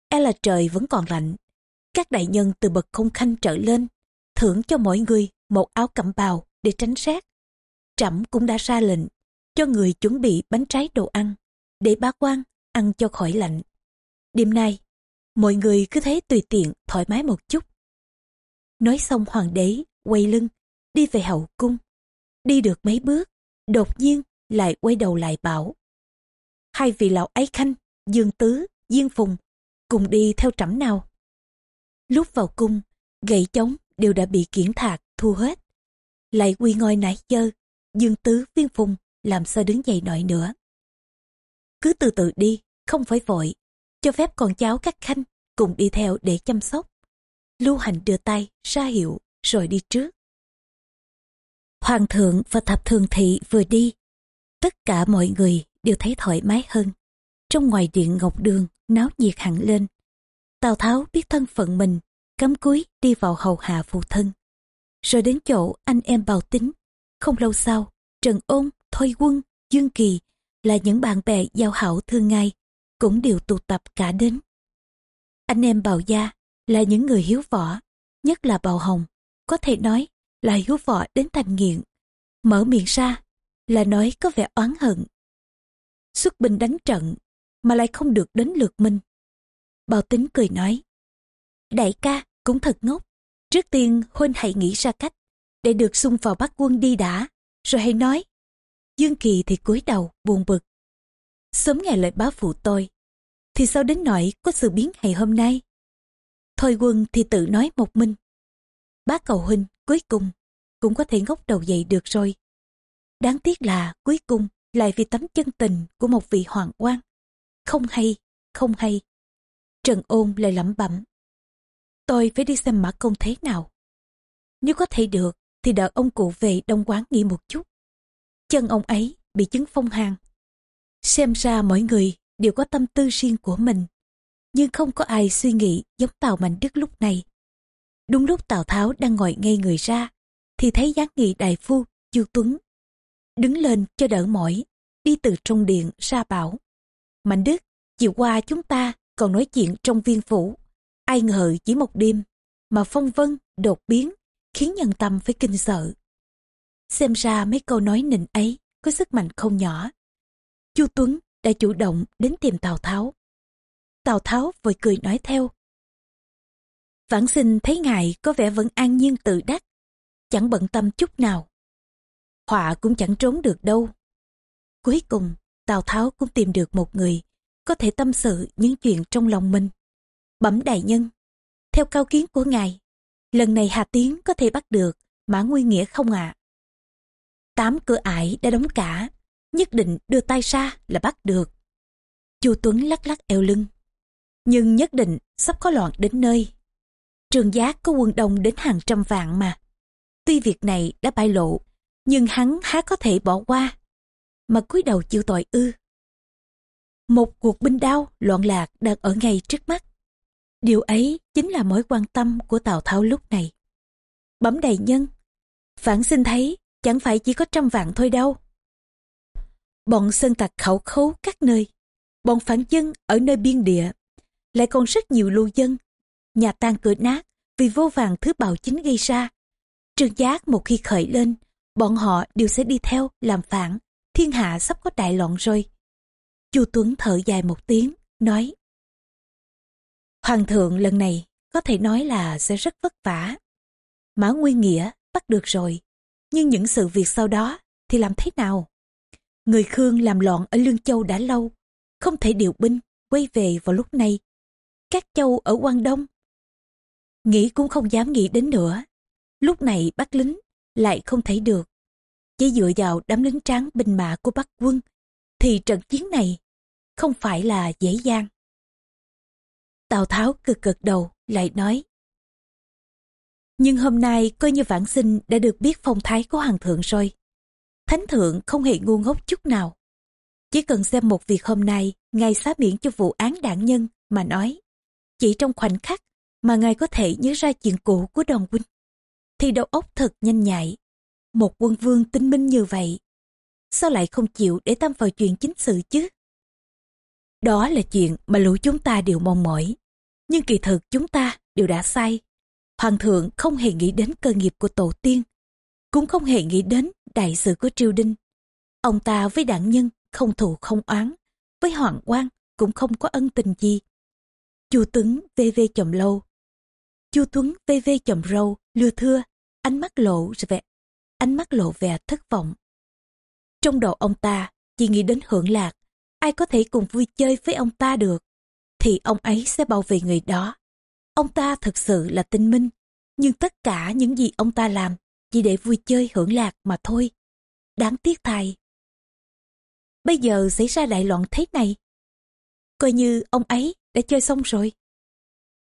E là trời vẫn còn lạnh. Các đại nhân từ bậc không khanh trở lên, thưởng cho mỗi người một áo cẩm bào để tránh rét. Trẫm cũng đã ra lệnh cho người chuẩn bị bánh trái đồ ăn để bá quan ăn cho khỏi lạnh. Đêm nay, mọi người cứ thế tùy tiện thoải mái một chút. Nói xong hoàng đế quay lưng đi về hậu cung. Đi được mấy bước, đột nhiên lại quay đầu lại bảo. Hai vị lão ấy khanh, Dương Tứ, Diên Phùng, cùng đi theo trẫm nào. Lúc vào cung, gậy chống đều đã bị kiển thạc, thu hết. Lại quy ngôi nãy dơ, Dương Tứ, Viên Phùng làm sao đứng dậy nổi nữa. Cứ từ từ đi, không phải vội, cho phép con cháu các khanh cùng đi theo để chăm sóc. Lưu Hành đưa tay, ra hiệu, rồi đi trước. Hoàng thượng và thập thường thị vừa đi, tất cả mọi người đều thấy thoải mái hơn. Trong ngoài điện Ngọc Đường, náo nhiệt hẳn lên. Tào Tháo biết thân phận mình, cắm cúi đi vào hầu hạ phụ thân. Rồi đến chỗ anh em bào tính. Không lâu sau, Trần Ôn, Thôi Quân, Dương Kỳ là những bạn bè giao hảo thương ngày, cũng đều tụ tập cả đến. Anh em bào gia là những người hiếu võ, nhất là bào hồng, có thể nói là hiếu võ đến thành nghiện. Mở miệng ra là nói có vẻ oán hận. Xuất binh đánh trận mà lại không được đến lượt mình. Bào tính cười nói, đại ca cũng thật ngốc. Trước tiên huynh hãy nghĩ ra cách để được xung vào bắt quân đi đã, rồi hãy nói. Dương Kỳ thì cúi đầu buồn bực. Sớm ngày lời báo phụ tôi, thì sao đến nỗi có sự biến hay hôm nay? Thôi quân thì tự nói một mình. Bác cầu huynh cuối cùng cũng có thể ngóc đầu dậy được rồi. Đáng tiếc là cuối cùng lại vì tấm chân tình của một vị hoàng quan. Không hay, không hay. Trần ôn lại lẩm bẩm. Tôi phải đi xem mã công thế nào. Nếu có thể được thì đợi ông cụ về đông quán nghỉ một chút. Chân ông ấy bị chứng phong hàn. Xem ra mỗi người đều có tâm tư riêng của mình. Nhưng không có ai suy nghĩ giống Tào Mạnh Đức lúc này. Đúng lúc Tào Tháo đang ngồi ngay người ra, thì thấy gián nghị đại phu, Chu Tuấn. Đứng lên cho đỡ mỏi, đi từ trong điện ra bảo. Mạnh Đức, chiều qua chúng ta còn nói chuyện trong viên phủ. Ai ngờ chỉ một đêm, mà phong vân, đột biến, khiến nhân tâm phải kinh sợ. Xem ra mấy câu nói nịnh ấy có sức mạnh không nhỏ. Chu Tuấn đã chủ động đến tìm Tào Tháo. Tào Tháo vội cười nói theo. Vãn sinh thấy ngài có vẻ vẫn an nhiên tự đắc, chẳng bận tâm chút nào. Họa cũng chẳng trốn được đâu. Cuối cùng, Tào Tháo cũng tìm được một người có thể tâm sự những chuyện trong lòng mình. Bẩm đại nhân, theo cao kiến của ngài, lần này Hà Tiến có thể bắt được Mã Nguyên Nghĩa không ạ? Tám cửa ải đã đóng cả, nhất định đưa tay ra là bắt được. Chu Tuấn lắc lắc eo lưng. Nhưng nhất định sắp có loạn đến nơi. Trường giác có quân đông đến hàng trăm vạn mà. Tuy việc này đã bại lộ, nhưng hắn há có thể bỏ qua. Mà cúi đầu chịu tội ư. Một cuộc binh đao loạn lạc đang ở ngay trước mắt. Điều ấy chính là mối quan tâm của Tào Tháo lúc này. Bấm đầy nhân, phản xin thấy chẳng phải chỉ có trăm vạn thôi đâu. Bọn sơn tặc khẩu khấu các nơi, bọn phản dân ở nơi biên địa, lại còn rất nhiều lưu dân, nhà tan cửa nát vì vô vàng thứ bạo chính gây ra. Trương Giác một khi khởi lên, bọn họ đều sẽ đi theo làm phản, thiên hạ sắp có đại loạn rồi. Chu Tuấn thở dài một tiếng, nói Hoàng thượng lần này có thể nói là sẽ rất vất vả. Mã Nguyên Nghĩa bắt được rồi, nhưng những sự việc sau đó thì làm thế nào? Người Khương làm loạn ở Lương Châu đã lâu, không thể điều binh, quay về vào lúc này. Các châu ở Quang Đông, nghĩ cũng không dám nghĩ đến nữa. Lúc này bắt lính lại không thể được. Chỉ dựa vào đám lính tráng binh mã của Bắc quân, thì trận chiến này không phải là dễ dàng. Tào Tháo cực cực đầu, lại nói. Nhưng hôm nay coi như vãn sinh đã được biết phong thái của hoàng thượng rồi. Thánh thượng không hề ngu ngốc chút nào. Chỉ cần xem một việc hôm nay, ngài xá miễn cho vụ án đảng nhân mà nói. Chỉ trong khoảnh khắc mà ngài có thể nhớ ra chuyện cũ của đoàn huynh. Thì đầu óc thật nhanh nhạy. Một quân vương tinh minh như vậy. Sao lại không chịu để tâm vào chuyện chính sự chứ? Đó là chuyện mà lũ chúng ta đều mong mỏi. Nhưng kỳ thực chúng ta đều đã sai. Hoàng thượng không hề nghĩ đến cơ nghiệp của tổ tiên. Cũng không hề nghĩ đến đại sự của triều đình. Ông ta với đảng nhân không thù không oán. Với hoàng quan cũng không có ân tình gì. Chu Tuấn vê vê chồng lâu. Chu Tuấn vê vê chồng râu, lưa thưa, ánh mắt lộ vẻ, ánh mắt lộ vẻ thất vọng. Trong đầu ông ta chỉ nghĩ đến hưởng lạc, ai có thể cùng vui chơi với ông ta được, thì ông ấy sẽ bảo vệ người đó. Ông ta thực sự là tinh minh, nhưng tất cả những gì ông ta làm chỉ để vui chơi hưởng lạc mà thôi. Đáng tiếc thay. Bây giờ xảy ra đại loạn thế này. Coi như ông ấy đã chơi xong rồi.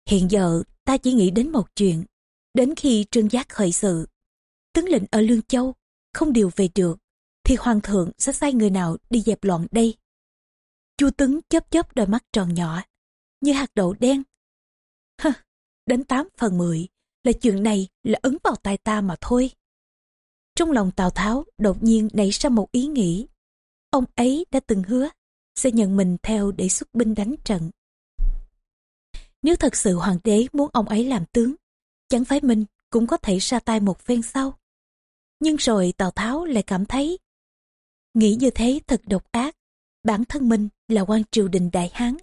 Hiện giờ ta chỉ nghĩ đến một chuyện. Đến khi Trương Giác khởi sự, tướng lĩnh ở Lương Châu không điều về được, thì Hoàng thượng sẽ sai người nào đi dẹp loạn đây. Chu tướng chớp chớp đôi mắt tròn nhỏ, như hạt đậu đen. Hơ, đến 8 phần 10 là chuyện này là ứng vào tay ta mà thôi. Trong lòng Tào Tháo đột nhiên nảy ra một ý nghĩ. Ông ấy đã từng hứa sẽ nhận mình theo để xuất binh đánh trận. Nếu thật sự hoàng đế muốn ông ấy làm tướng, chẳng phải mình cũng có thể ra tay một phen sau. Nhưng rồi Tào Tháo lại cảm thấy nghĩ như thế thật độc ác. Bản thân mình là quan triều đình Đại Hán,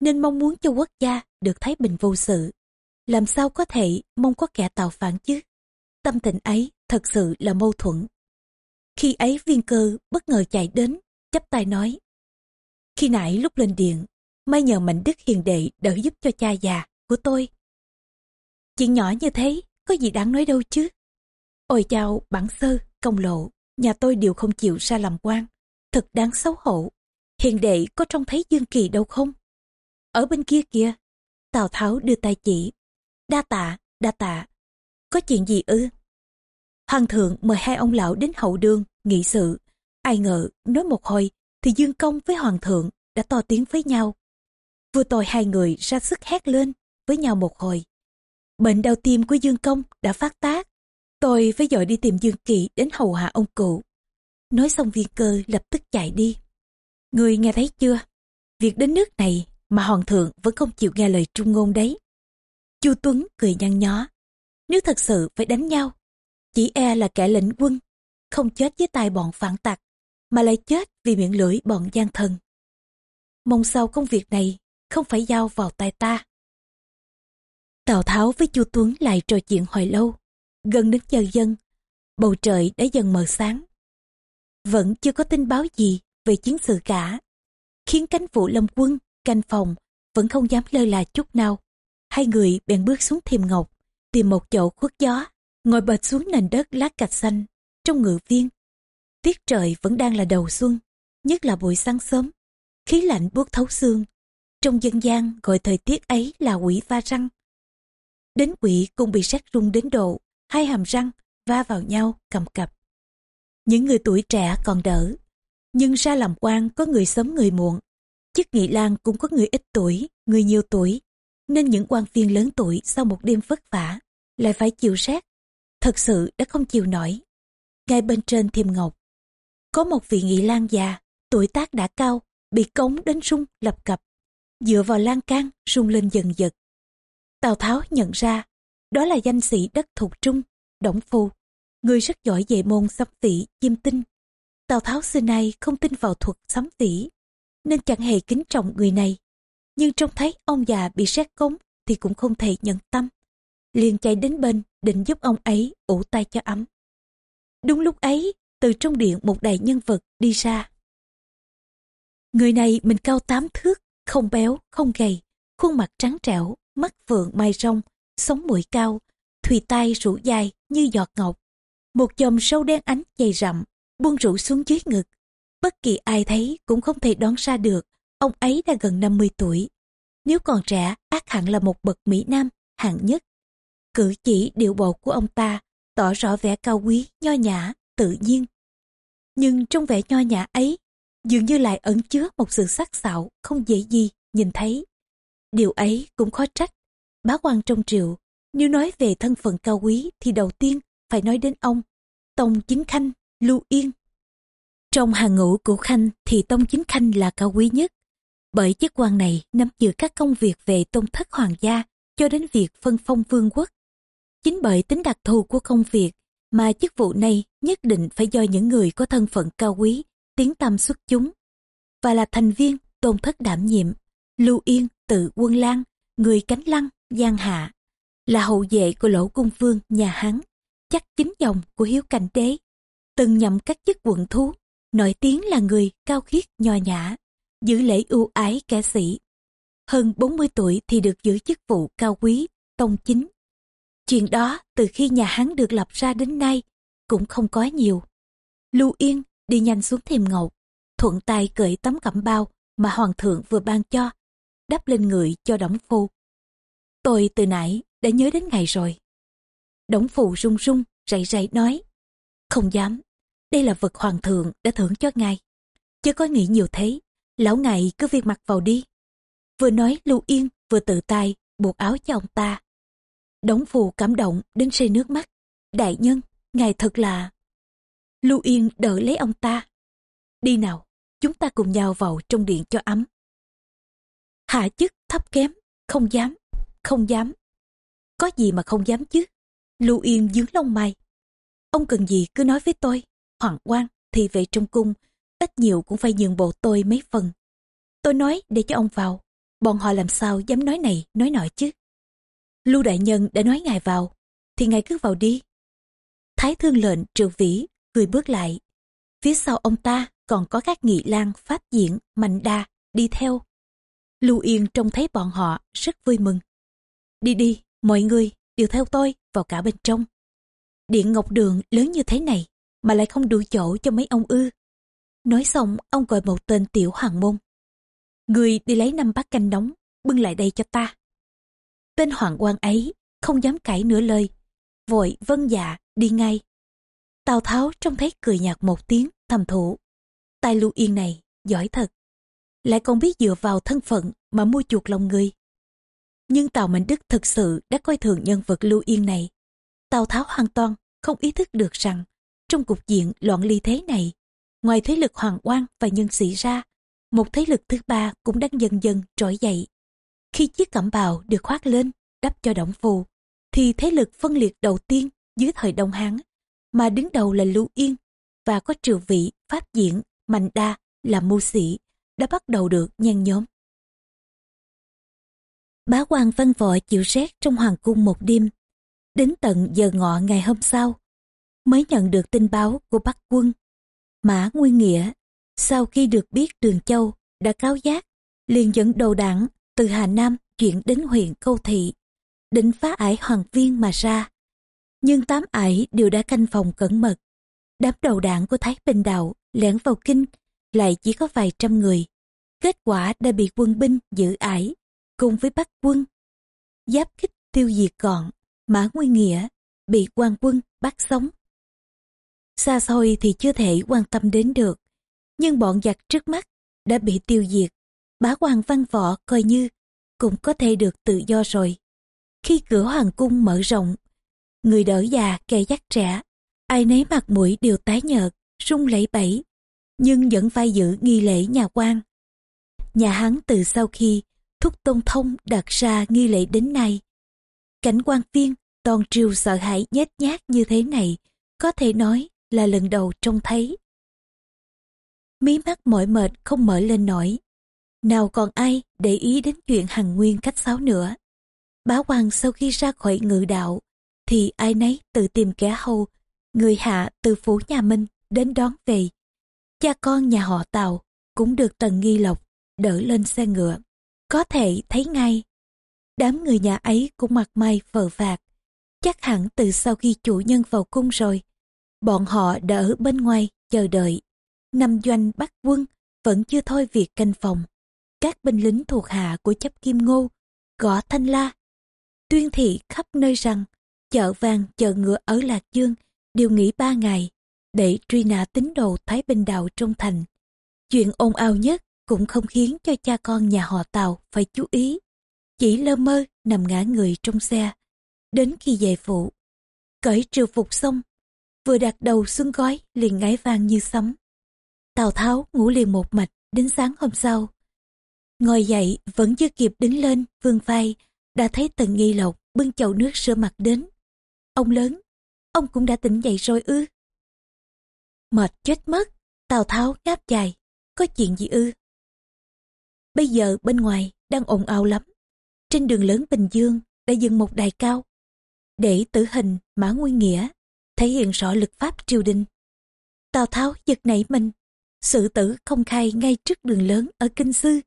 nên mong muốn cho quốc gia được thái bình vô sự. Làm sao có thể mong có kẻ tạo phản chứ? Tâm tình ấy thật sự là mâu thuẫn. Khi ấy viên cơ bất ngờ chạy đến, chắp tay nói. Khi nãy lúc lên điện, may nhờ mạnh đức hiền đệ đỡ giúp cho cha già của tôi. Chuyện nhỏ như thế, có gì đáng nói đâu chứ? Ôi chào, bản sơ, công lộ, nhà tôi đều không chịu ra làm quan. Thật đáng xấu hổ. Hiền đệ có trông thấy Dương Kỳ đâu không? Ở bên kia kìa. Tào Tháo đưa tay chỉ. Đa tạ, đa tạ. Có chuyện gì ư? Hoàng thượng mời hai ông lão đến hậu đường, nghị sự. Ai ngờ, nói một hồi, thì Dương Công với Hoàng thượng đã to tiếng với nhau. Vừa tôi hai người ra sức hét lên với nhau một hồi. Bệnh đau tim của Dương Công đã phát tác. Tôi phải dội đi tìm Dương Kỵ đến hầu hạ ông cụ. Nói xong viên cơ lập tức chạy đi. Người nghe thấy chưa? Việc đến nước này mà hoàng thượng vẫn không chịu nghe lời trung ngôn đấy. Chu Tuấn cười nhăn nhó. Nếu thật sự phải đánh nhau, chỉ e là kẻ lĩnh quân, không chết với tay bọn phản tặc, mà lại chết vì miệng lưỡi bọn gian thần. Mong sau công việc này không phải giao vào tay ta. Tào Tháo với Chu Tuấn lại trò chuyện hồi lâu. Gần đến giờ dân, bầu trời đã dần mờ sáng. Vẫn chưa có tin báo gì về chiến sự cả. Khiến cánh vụ lâm quân, canh phòng, vẫn không dám lơ là chút nào. Hai người bèn bước xuống thềm ngọc, tìm một chỗ khuất gió, ngồi bệt xuống nền đất lá cạch xanh, trong ngự viên. Tiết trời vẫn đang là đầu xuân, nhất là buổi sáng sớm. Khí lạnh buốt thấu xương. Trong dân gian gọi thời tiết ấy là quỷ va răng. Đến quỷ cũng bị sát rung đến độ, hai hàm răng va vào nhau cầm cập. Những người tuổi trẻ còn đỡ, nhưng ra làm quan có người sớm người muộn. Chức nghị lang cũng có người ít tuổi, người nhiều tuổi, nên những quan viên lớn tuổi sau một đêm vất vả lại phải chịu sát. Thật sự đã không chịu nổi. Ngay bên trên thiềm ngọc, có một vị nghị lang già, tuổi tác đã cao, bị cống đến rung lập cập. Dựa vào lan can, rung lên dần dật. Tào Tháo nhận ra, đó là danh sĩ đất Thục trung, Đổng Phu, người rất giỏi về môn sấm tỷ chiêm tinh. Tào Tháo xưa nay không tin vào thuật sấm tỷ, nên chẳng hề kính trọng người này. Nhưng trông thấy ông già bị sát cống thì cũng không thể nhận tâm. liền chạy đến bên định giúp ông ấy ủ tay cho ấm. Đúng lúc ấy, từ trong điện một đại nhân vật đi ra. Người này mình cao tám thước, không béo, không gầy, khuôn mặt trắng trẻo, mắt vượng mai rong, sống mũi cao, thùy tai rủ dài như giọt ngọc. Một chòm sâu đen ánh dày rậm, buông rủ xuống dưới ngực. Bất kỳ ai thấy cũng không thể đoán ra được, ông ấy đã gần 50 tuổi. Nếu còn trẻ, ác hẳn là một bậc Mỹ Nam, hạng nhất. Cử chỉ điệu bộ của ông ta tỏ rõ vẻ cao quý, nho nhã, tự nhiên. Nhưng trong vẻ nho nhã ấy, dường như lại ẩn chứa một sự sắc sảo không dễ gì nhìn thấy. Điều ấy cũng khó trách. Bá quan trong triều, nếu nói về thân phận cao quý thì đầu tiên phải nói đến ông, Tông Chính Khanh, Lưu Yên. Trong hàng ngũ của Khanh thì Tông Chính Khanh là cao quý nhất. Bởi chức quan này nắm giữ các công việc về tôn thất hoàng gia cho đến việc phân phong vương quốc. Chính bởi tính đặc thù của công việc mà chức vụ này nhất định phải do những người có thân phận cao quý, tiến tâm xuất chúng và là thành viên tôn thất đảm nhiệm. Lưu Yên tự quân lang người cánh lăng, giang hạ, là hậu vệ của lỗ cung vương nhà hắn chắc chính dòng của hiếu cảnh đế, từng nhậm các chức quận thú, nổi tiếng là người cao khiết nho nhã, giữ lễ ưu ái kẻ sĩ. Hơn 40 tuổi thì được giữ chức vụ cao quý, tông chính. Chuyện đó từ khi nhà Hán được lập ra đến nay cũng không có nhiều. Lưu Yên đi nhanh xuống thềm ngọc, thuận tay cởi tấm cẩm bao mà hoàng thượng vừa ban cho, đắp lên người cho đổng phu. Tôi từ nãy đã nhớ đến ngày rồi. Đổng phù run run, rậy rậy nói, không dám, đây là vật hoàng thượng đã thưởng cho ngài. Chứ có nghĩ nhiều thế, lão ngài cứ việc mặc vào đi. Vừa nói Lưu Yên vừa tự tay buộc áo cho ông ta. Đống phù cảm động đến rơi nước mắt. Đại nhân, ngài thật là... Lưu Yên đỡ lấy ông ta. Đi nào, chúng ta cùng nhau vào trong điện cho ấm. Hạ chức thấp kém, không dám, không dám. Có gì mà không dám chứ? Lưu Yên dướng lông mày. Ông cần gì cứ nói với tôi. Hoàng quan thì về trong cung, ít nhiều cũng phải nhường bộ tôi mấy phần. Tôi nói để cho ông vào, bọn họ làm sao dám nói này, nói nọ chứ. Lưu đại nhân đã nói ngài vào, thì ngài cứ vào đi. Thái thương lệnh triệu vĩ, cười bước lại. Phía sau ông ta còn có các nghị lang phát diện, mạnh đa, đi theo. Lưu Yên trông thấy bọn họ rất vui mừng. Đi đi, mọi người đều theo tôi vào cả bên trong. Điện Ngọc Đường lớn như thế này mà lại không đủ chỗ cho mấy ông ư. Nói xong ông gọi một tên tiểu hoàng môn. Người đi lấy năm bát canh nóng, bưng lại đây cho ta. Tên hoàng quan ấy không dám cãi nửa lời, vội vân dạ đi ngay. Tào Tháo trông thấy cười nhạt một tiếng thầm thủ. Tài lưu yên này giỏi thật, lại còn biết dựa vào thân phận mà mua chuộc lòng người. Nhưng Tào Mạnh Đức thực sự đã coi thường nhân vật lưu yên này. Tào Tháo hoàn toàn không ý thức được rằng trong cục diện loạn ly thế này, ngoài thế lực hoàng oan và nhân sĩ ra, một thế lực thứ ba cũng đang dần dần trỗi dậy. Khi chiếc cẩm bào được khoác lên, đắp cho động phù, thì thế lực phân liệt đầu tiên dưới thời Đông Hán, mà đứng đầu là Lưu Yên, và có triều vị, pháp diễn, mạnh đa, là mưu sĩ, đã bắt đầu được nhen nhóm. Bá quan văn võ chịu rét trong hoàng cung một đêm. Đến tận giờ ngọ ngày hôm sau, mới nhận được tin báo của Bắc quân. Mã Nguyên Nghĩa, sau khi được biết Đường Châu đã cáo giác, liền dẫn đầu đảng từ Hà Nam chuyển đến huyện Câu Thị, định phá ải hoàng viên mà ra. Nhưng tám ải đều đã canh phòng cẩn mật. Đám đầu đảng của Thái Bình Đạo lẻn vào kinh lại chỉ có vài trăm người. Kết quả đã bị quân binh giữ ải cùng với bắt quân. Giáp kích tiêu diệt gọn, Mã Nguyên Nghĩa bị quan quân bắt sống. Xa xôi thì chưa thể quan tâm đến được, nhưng bọn giặc trước mắt đã bị tiêu diệt. Bá quan văn võ coi như cũng có thể được tự do rồi. Khi cửa hoàng cung mở rộng, người đỡ già kẻ dắt trẻ, ai nấy mặt mũi đều tái nhợt, rung lẩy bẩy, nhưng vẫn phải giữ nghi lễ nhà quan. Nhà hắn từ sau khi thúc tôn thông đặt ra nghi lễ đến nay. Cảnh quan viên toàn triều sợ hãi nhét nhát như thế này, có thể nói là lần đầu trông thấy. Mí mắt mỏi mệt không mở lên nổi. Nào còn ai để ý đến chuyện hằng nguyên cách sáo nữa. Bá quan sau khi ra khỏi ngự đạo, thì ai nấy tự tìm kẻ hầu, người hạ từ phủ nhà Minh đến đón về. Cha con nhà họ Tàu cũng được Tần Nghi Lộc đỡ lên xe ngựa. Có thể thấy ngay, đám người nhà ấy cũng mặt mày phờ phạt. Chắc hẳn từ sau khi chủ nhân vào cung rồi, bọn họ đã ở bên ngoài chờ đợi. Năm doanh bắt quân vẫn chưa thôi việc canh phòng. Các binh lính thuộc hạ của chấp kim ngô, gõ thanh la, tuyên thị khắp nơi rằng chợ vàng chợ ngựa ở Lạc Dương đều nghỉ ba ngày để truy nã tín đồ Thái Bình Đạo trong thành. Chuyện ồn ào nhất cũng không khiến cho cha con nhà họ Tàu phải chú ý. Chỉ lơ mơ nằm ngã người trong xe. Đến khi về phụ, cởi triều phục xong, vừa đặt đầu xuống gói liền ngáy vang như sấm. Tào Tháo ngủ liền một mạch đến sáng hôm sau. Ngồi dậy vẫn chưa kịp đứng lên, vương vai, đã thấy tần nghi lộc bưng chậu nước sữa mặt đến. Ông lớn, ông cũng đã tỉnh dậy rồi ư. Mệt chết mất, Tào Tháo ngáp dài, có chuyện gì ư? Bây giờ bên ngoài đang ồn ào lắm. Trên đường lớn Bình Dương đã dựng một đài cao để tử hình Mã Nguyên Nghĩa thể hiện rõ lực pháp triều đình. Tào Tháo giật nảy mình, sự tử không khai ngay trước đường lớn ở Kinh Sư.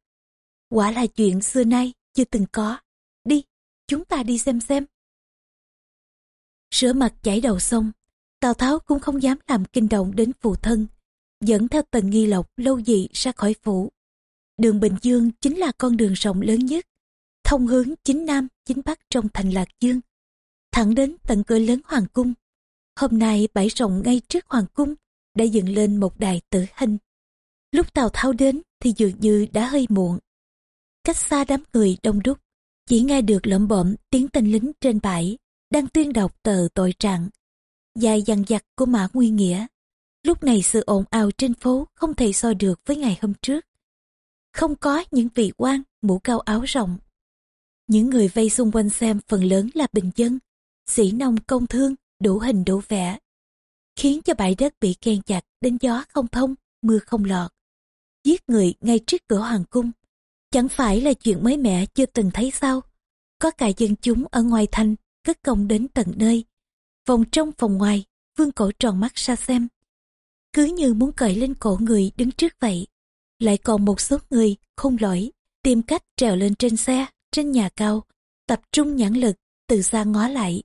Quả là chuyện xưa nay chưa từng có. Đi, chúng ta đi xem xem. Rửa mặt chảy đầu xong, Tào Tháo cũng không dám làm kinh động đến phụ thân, dẫn theo tần nghi lộc lâu dị ra khỏi phủ. Đường Bình Dương chính là con đường rộng lớn nhất, thông hướng chính Nam, chính Bắc trong thành Lạc Dương, thẳng đến tận cửa lớn Hoàng Cung. Hôm nay bãi rộng ngay trước Hoàng Cung đã dựng lên một đài tử hình. Lúc Tào Tháo đến thì dường như đã hơi muộn. Cách xa đám người đông đúc, chỉ nghe được lẩm bẩm tiếng tên lính trên bãi đang tuyên đọc tờ tội trạng dài dằng dặc của Mã Nguyên Nghĩa. Lúc này sự ồn ào trên phố không thể so được với ngày hôm trước không có những vị quan mũ cao áo rộng. Những người vây xung quanh xem phần lớn là bình dân, sĩ nông công thương, đủ hình đủ vẻ, khiến cho bãi đất bị kèn chặt đến gió không thông, mưa không lọt. Giết người ngay trước cửa hoàng cung, chẳng phải là chuyện mới mẻ chưa từng thấy sao. Có cả dân chúng ở ngoài thành, cất công đến tận nơi. Vòng trong vòng ngoài, vương cổ tròn mắt ra xem. Cứ như muốn cởi lên cổ người đứng trước vậy lại còn một số người không lỗi tìm cách trèo lên trên xe trên nhà cao tập trung nhãn lực từ xa ngó lại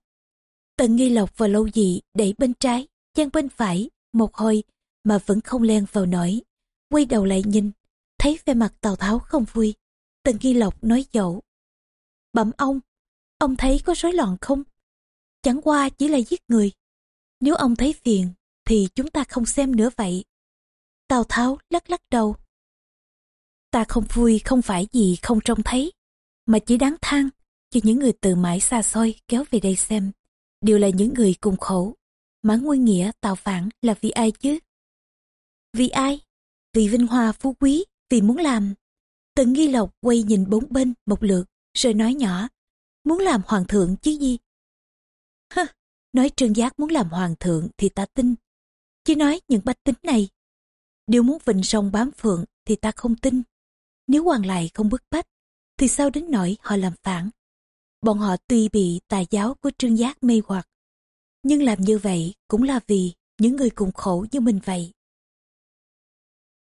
tần nghi lộc và lâu dị đẩy bên trái giang bên phải một hồi mà vẫn không len vào nổi. Quay đầu lại nhìn thấy vẻ mặt tào tháo không vui. Tần nghi lộc nói dậu bẩm ông ông thấy có rối loạn không? Chẳng qua chỉ là giết người. Nếu ông thấy phiền thì chúng ta không xem nữa vậy. Tào tháo lắc lắc đầu Ta không vui không phải gì không trông thấy, mà chỉ đáng than cho những người từ mãi xa xôi kéo về đây xem. Đều là những người cùng khổ. Mã Nguyên Nghĩa tạo phản là vì ai chứ? Vì ai? Vì vinh hoa phú quý, vì muốn làm. Tần Nghi Lộc quay nhìn bốn bên một lượt, rồi nói nhỏ, muốn làm hoàng thượng chứ gì? *laughs* Hơ, nói trương giác muốn làm hoàng thượng thì ta tin. Chứ nói những bách tính này, đều muốn vịnh sông bám phượng thì ta không tin. Nếu hoàng lại không bức bách, thì sao đến nỗi họ làm phản. Bọn họ tuy bị tà giáo của trương giác mê hoặc, nhưng làm như vậy cũng là vì những người cùng khổ như mình vậy.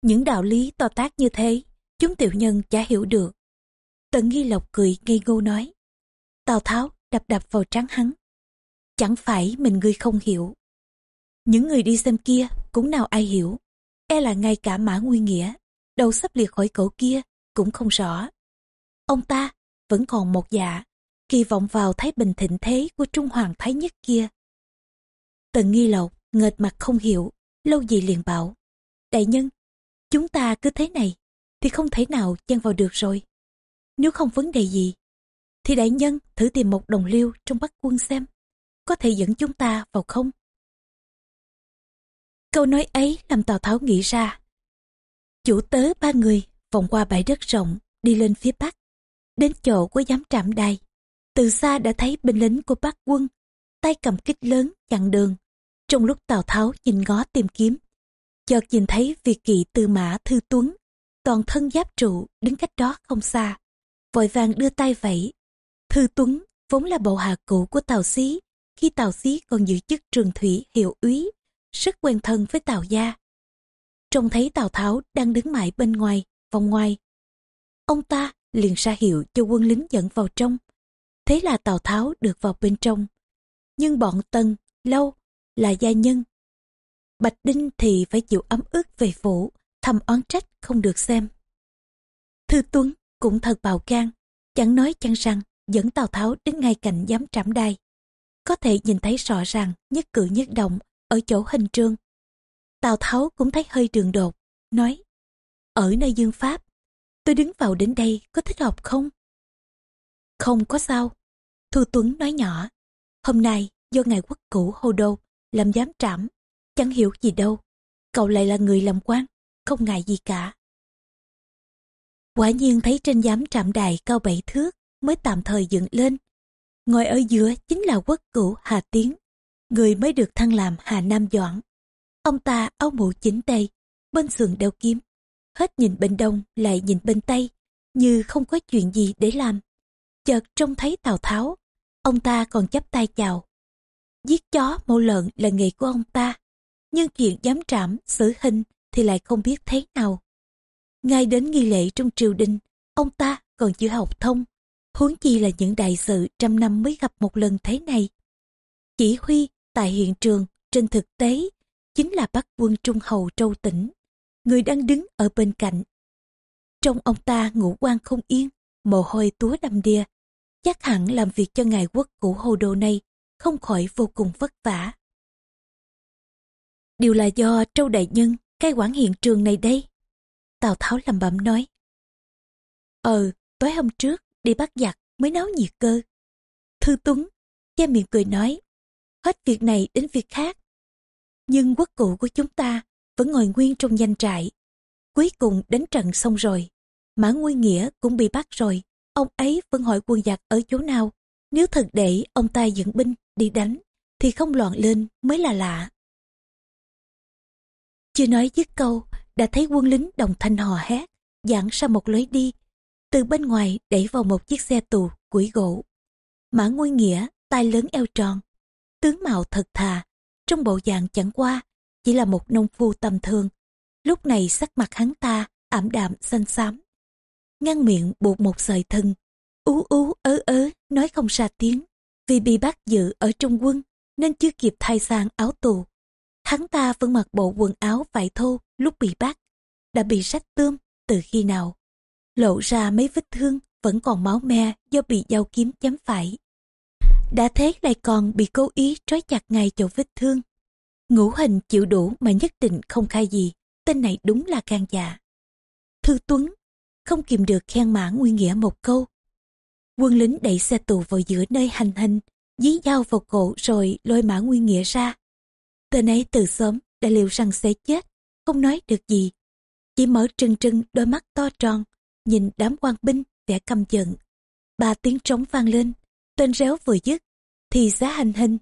Những đạo lý to tác như thế, chúng tiểu nhân chả hiểu được. Tần nghi lộc cười ngây ngô nói. Tào Tháo đập đập vào trán hắn. Chẳng phải mình ngươi không hiểu. Những người đi xem kia cũng nào ai hiểu. E là ngay cả mã nguyên nghĩa, đầu sắp liệt khỏi cổ kia cũng không rõ. Ông ta vẫn còn một dạ, kỳ vọng vào thái bình thịnh thế của Trung Hoàng Thái Nhất kia. Tần nghi lộc, ngợt mặt không hiểu, lâu gì liền bảo. Đại nhân, chúng ta cứ thế này, thì không thể nào chen vào được rồi. Nếu không vấn đề gì, thì đại nhân thử tìm một đồng liêu trong bắc quân xem, có thể dẫn chúng ta vào không? Câu nói ấy làm Tào Tháo nghĩ ra. Chủ tớ ba người vòng qua bãi đất rộng, đi lên phía bắc, đến chỗ của giám trạm đài. Từ xa đã thấy binh lính của bắc quân, tay cầm kích lớn chặn đường. Trong lúc Tào Tháo nhìn ngó tìm kiếm, chợt nhìn thấy việc kỵ tư mã thư tuấn, toàn thân giáp trụ đứng cách đó không xa. Vội vàng đưa tay vẫy. Thư tuấn vốn là bộ hạ cũ của Tào Xí, khi Tào Xí còn giữ chức trường thủy hiệu úy, rất quen thân với Tào Gia. Trông thấy Tào Tháo đang đứng mãi bên ngoài, vòng ngoài. Ông ta liền ra hiệu cho quân lính dẫn vào trong. Thế là Tào Tháo được vào bên trong. Nhưng bọn Tân, Lâu là gia nhân. Bạch Đinh thì phải chịu ấm ức về phủ, thầm oán trách không được xem. Thư Tuấn cũng thật bào can, chẳng nói chẳng rằng dẫn Tào Tháo đến ngay cạnh giám trảm đai. Có thể nhìn thấy rõ ràng nhất cử nhất động ở chỗ hình trương. Tào Tháo cũng thấy hơi đường đột, nói Ở nơi dương Pháp, tôi đứng vào đến đây có thích hợp không? Không có sao. Thu Tuấn nói nhỏ. Hôm nay do ngài quốc cũ hô đô làm giám trảm, chẳng hiểu gì đâu. Cậu lại là người làm quan, không ngại gì cả. Quả nhiên thấy trên giám trạm đài cao bảy thước mới tạm thời dựng lên. Ngồi ở giữa chính là quốc cũ Hà Tiến, người mới được thăng làm Hà Nam Doãn. Ông ta áo mũ chính tay bên sườn đeo kiếm. Hết nhìn bên đông lại nhìn bên tây, như không có chuyện gì để làm. Chợt trông thấy Tào Tháo, ông ta còn chắp tay chào. Giết chó mổ lợn là nghề của ông ta, nhưng chuyện giám trảm, xử hình thì lại không biết thế nào. Ngay đến nghi lễ trong triều đình, ông ta còn chưa học thông, huống chi là những đại sự trăm năm mới gặp một lần thế này. Chỉ huy tại hiện trường, trên thực tế, chính là bắc quân Trung Hầu châu Tỉnh, người đang đứng ở bên cạnh. Trong ông ta ngủ quan không yên, mồ hôi túa đầm đìa, chắc hẳn làm việc cho ngài quốc cũ hồ đồ này không khỏi vô cùng vất vả. Điều là do Trâu Đại Nhân cai quản hiện trường này đây. Tào Tháo lẩm bẩm nói. Ờ, tối hôm trước đi bắt giặc mới náo nhiệt cơ. Thư Tuấn, che miệng cười nói, hết việc này đến việc khác. Nhưng quốc cụ của chúng ta vẫn ngồi nguyên trong danh trại. Cuối cùng đánh trận xong rồi, Mã Nguyên Nghĩa cũng bị bắt rồi. Ông ấy vẫn hỏi quân giặc ở chỗ nào. Nếu thật để ông ta dẫn binh đi đánh, thì không loạn lên mới là lạ. Chưa nói dứt câu, đã thấy quân lính đồng thanh hò hét, dặn ra một lối đi. Từ bên ngoài đẩy vào một chiếc xe tù, quỷ gỗ. Mã Nguyên Nghĩa, tay lớn eo tròn, tướng mạo thật thà, trong bộ dạng chẳng qua, chỉ là một nông phu tầm thường. Lúc này sắc mặt hắn ta, ảm đạm xanh xám. Ngăn miệng buộc một sợi thân, ú ú ớ ớ, nói không ra tiếng. Vì bị bắt giữ ở trong quân, nên chưa kịp thay sang áo tù. Hắn ta vẫn mặc bộ quần áo vải thô lúc bị bắt, đã bị rách tươm từ khi nào. Lộ ra mấy vết thương vẫn còn máu me do bị dao kiếm chém phải. Đã thế lại còn bị cố ý trói chặt ngay chỗ vết thương. Ngũ hình chịu đủ mà nhất định không khai gì, tên này đúng là gan dạ. Thư Tuấn không kìm được khen mã nguyên nghĩa một câu. Quân lính đẩy xe tù vào giữa nơi hành hình, dí dao vào cổ rồi lôi mã nguyên nghĩa ra. Tên ấy từ sớm đã liệu rằng sẽ chết, không nói được gì. Chỉ mở trừng trừng đôi mắt to tròn, nhìn đám quan binh vẻ căm giận. Ba tiếng trống vang lên, tên réo vừa dứt, thì giá hành hình.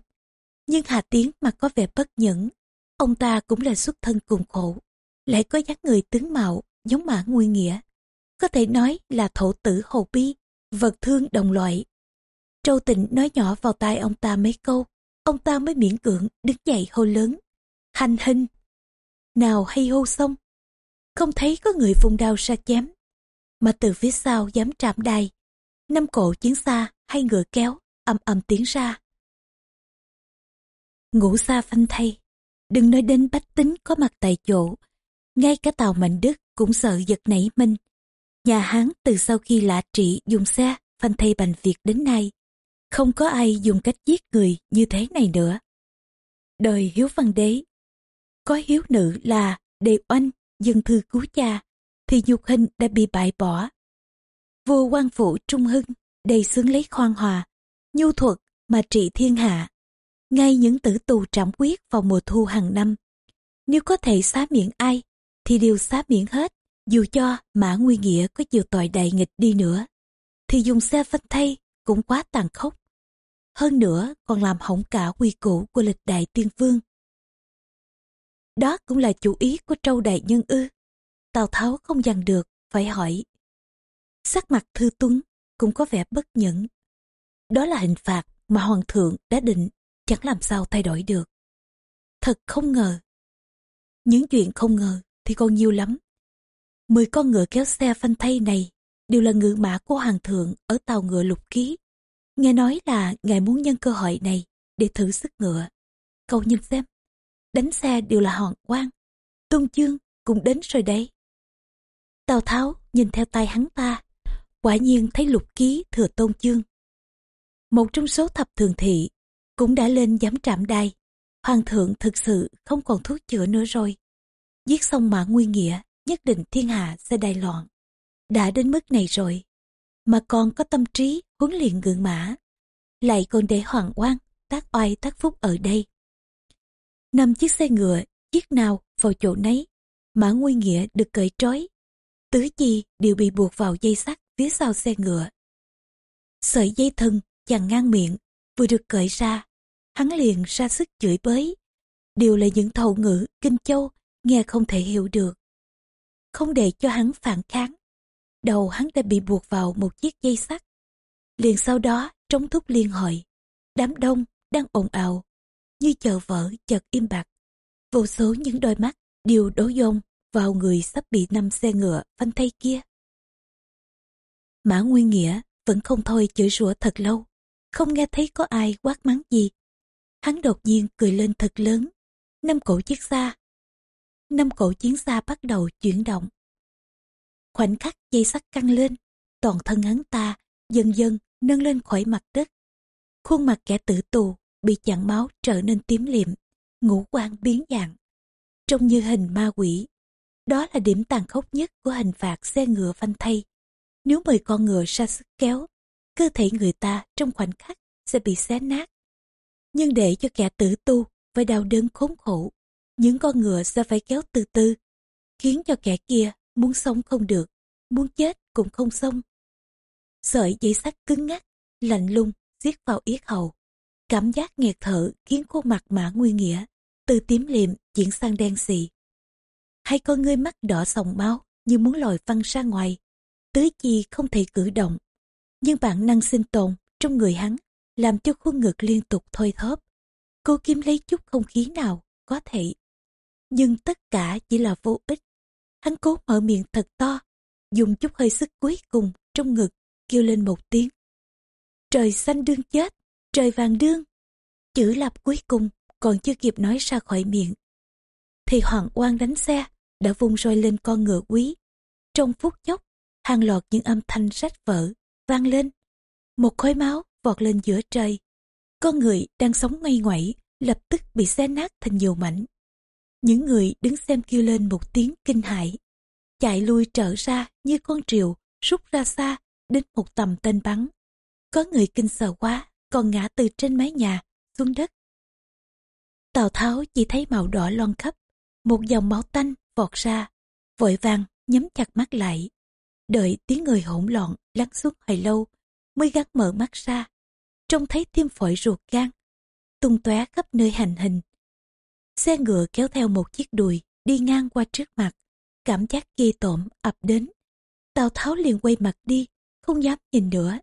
Nhưng Hà Tiến mà có vẻ bất nhẫn, ông ta cũng là xuất thân cùng khổ, lại có dáng người tướng mạo giống mã nguyên nghĩa. Có thể nói là thổ tử Hồ Bi vật thương đồng loại. Trâu tịnh nói nhỏ vào tai ông ta mấy câu, ông ta mới miễn cưỡng đứng dậy hô lớn. Hành hình! Nào hay hô xong, không thấy có người vùng đao ra chém, mà từ phía sau dám chạm đài. Năm cổ chiến xa hay ngựa kéo, ầm ầm tiến ra. Ngủ xa phanh thay, đừng nói đến bách tính có mặt tại chỗ. Ngay cả tàu Mạnh Đức cũng sợ giật nảy mình. Nhà Hán từ sau khi lạ trị dùng xe phanh thay bành Việt đến nay, không có ai dùng cách giết người như thế này nữa. Đời Hiếu Văn Đế Có hiếu nữ là Đề Oanh, dân thư cứu cha, thì nhục hình đã bị bại bỏ. Vua quan phủ Trung Hưng đầy xướng lấy khoan hòa, nhu thuật mà trị thiên hạ. Ngay những tử tù trảm quyết vào mùa thu hàng năm. Nếu có thể xá miệng ai, thì đều xá miệng hết, dù cho Mã Nguy Nghĩa có nhiều tội đại nghịch đi nữa. Thì dùng xe phanh thay cũng quá tàn khốc. Hơn nữa còn làm hỏng cả quy củ của lịch đại tiên vương. Đó cũng là chủ ý của trâu đại nhân ư. Tào Tháo không dằn được, phải hỏi. Sắc mặt Thư Tuấn cũng có vẻ bất nhẫn. Đó là hình phạt mà Hoàng thượng đã định chẳng làm sao thay đổi được. Thật không ngờ. Những chuyện không ngờ thì còn nhiều lắm. Mười con ngựa kéo xe phanh thay này đều là ngựa mã của Hoàng thượng ở tàu ngựa lục ký. Nghe nói là ngài muốn nhân cơ hội này để thử sức ngựa. Cậu nhìn xem, đánh xe đều là hoàng quan. Tôn chương cũng đến rồi đấy. Tào Tháo nhìn theo tay hắn ta, quả nhiên thấy lục ký thừa tôn chương. Một trong số thập thường thị cũng đã lên giám trạm đai. Hoàng thượng thực sự không còn thuốc chữa nữa rồi. Giết xong mã nguyên nghĩa, nhất định thiên hạ sẽ đại loạn. Đã đến mức này rồi, mà còn có tâm trí huấn luyện ngựa mã. Lại còn để hoàng oan, tác oai tác phúc ở đây. Năm chiếc xe ngựa, chiếc nào vào chỗ nấy, mã nguy nghĩa được cởi trói. Tứ chi đều bị buộc vào dây sắt phía sau xe ngựa. Sợi dây thân chằng ngang miệng, vừa được cởi ra, hắn liền ra sức chửi bới. Đều là những thầu ngữ, kinh châu, nghe không thể hiểu được. Không để cho hắn phản kháng. Đầu hắn đã bị buộc vào một chiếc dây sắt. Liền sau đó, trống thúc liên hội. Đám đông đang ồn ào, như chờ vỡ chợt im bặt. Vô số những đôi mắt đều đổ dông vào người sắp bị năm xe ngựa phanh thay kia. Mã Nguyên Nghĩa vẫn không thôi chửi rủa thật lâu, không nghe thấy có ai quát mắng gì. Hắn đột nhiên cười lên thật lớn, năm cổ chiếc xa. Năm cổ chiến xa bắt đầu chuyển động. Khoảnh khắc dây sắt căng lên, toàn thân hắn ta dần dần nâng lên khỏi mặt đất. Khuôn mặt kẻ tử tù bị chặn máu trở nên tím liệm, ngũ quan biến dạng. Trông như hình ma quỷ. Đó là điểm tàn khốc nhất của hình phạt xe ngựa phanh thay. Nếu mời con ngựa ra sức kéo, cơ thể người ta trong khoảnh khắc sẽ bị xé nát. Nhưng để cho kẻ tử tu phải đau đớn khốn khổ, những con ngựa sẽ phải kéo từ từ, khiến cho kẻ kia muốn sống không được, muốn chết cũng không xong. Sợi dây sắt cứng ngắc, lạnh lung, giết vào yết hầu. Cảm giác nghẹt thở khiến khuôn mặt mã nguyên nghĩa, từ tím liệm chuyển sang đen xì. Hai con ngươi mắt đỏ sòng máu như muốn lòi văng ra ngoài tứ chi không thể cử động. Nhưng bản năng sinh tồn trong người hắn làm cho khuôn ngực liên tục thôi thóp. Cô kiếm lấy chút không khí nào có thể. Nhưng tất cả chỉ là vô ích. Hắn cố mở miệng thật to, dùng chút hơi sức cuối cùng trong ngực, kêu lên một tiếng. Trời xanh đương chết, trời vàng đương. Chữ lặp cuối cùng còn chưa kịp nói ra khỏi miệng. Thì hoàng oan đánh xe, đã vung roi lên con ngựa quý. Trong phút chốc, hàng loạt những âm thanh rách vỡ vang lên một khói máu vọt lên giữa trời con người đang sống ngay ngoảy lập tức bị xé nát thành nhiều mảnh những người đứng xem kêu lên một tiếng kinh hãi. Chạy lui trở ra như con triều rút ra xa, đến một tầm tên bắn. Có người kinh sợ quá, còn ngã từ trên mái nhà, xuống đất. Tào tháo chỉ thấy màu đỏ loan khắp, một dòng máu tanh vọt ra, vội vàng nhắm chặt mắt lại. Đợi tiếng người hỗn loạn lắng xuống hồi lâu, mới gắt mở mắt ra. Trông thấy tim phổi ruột gan, tung tóe khắp nơi hành hình xe ngựa kéo theo một chiếc đùi đi ngang qua trước mặt cảm giác ghê tởm ập đến tào tháo liền quay mặt đi không dám nhìn nữa.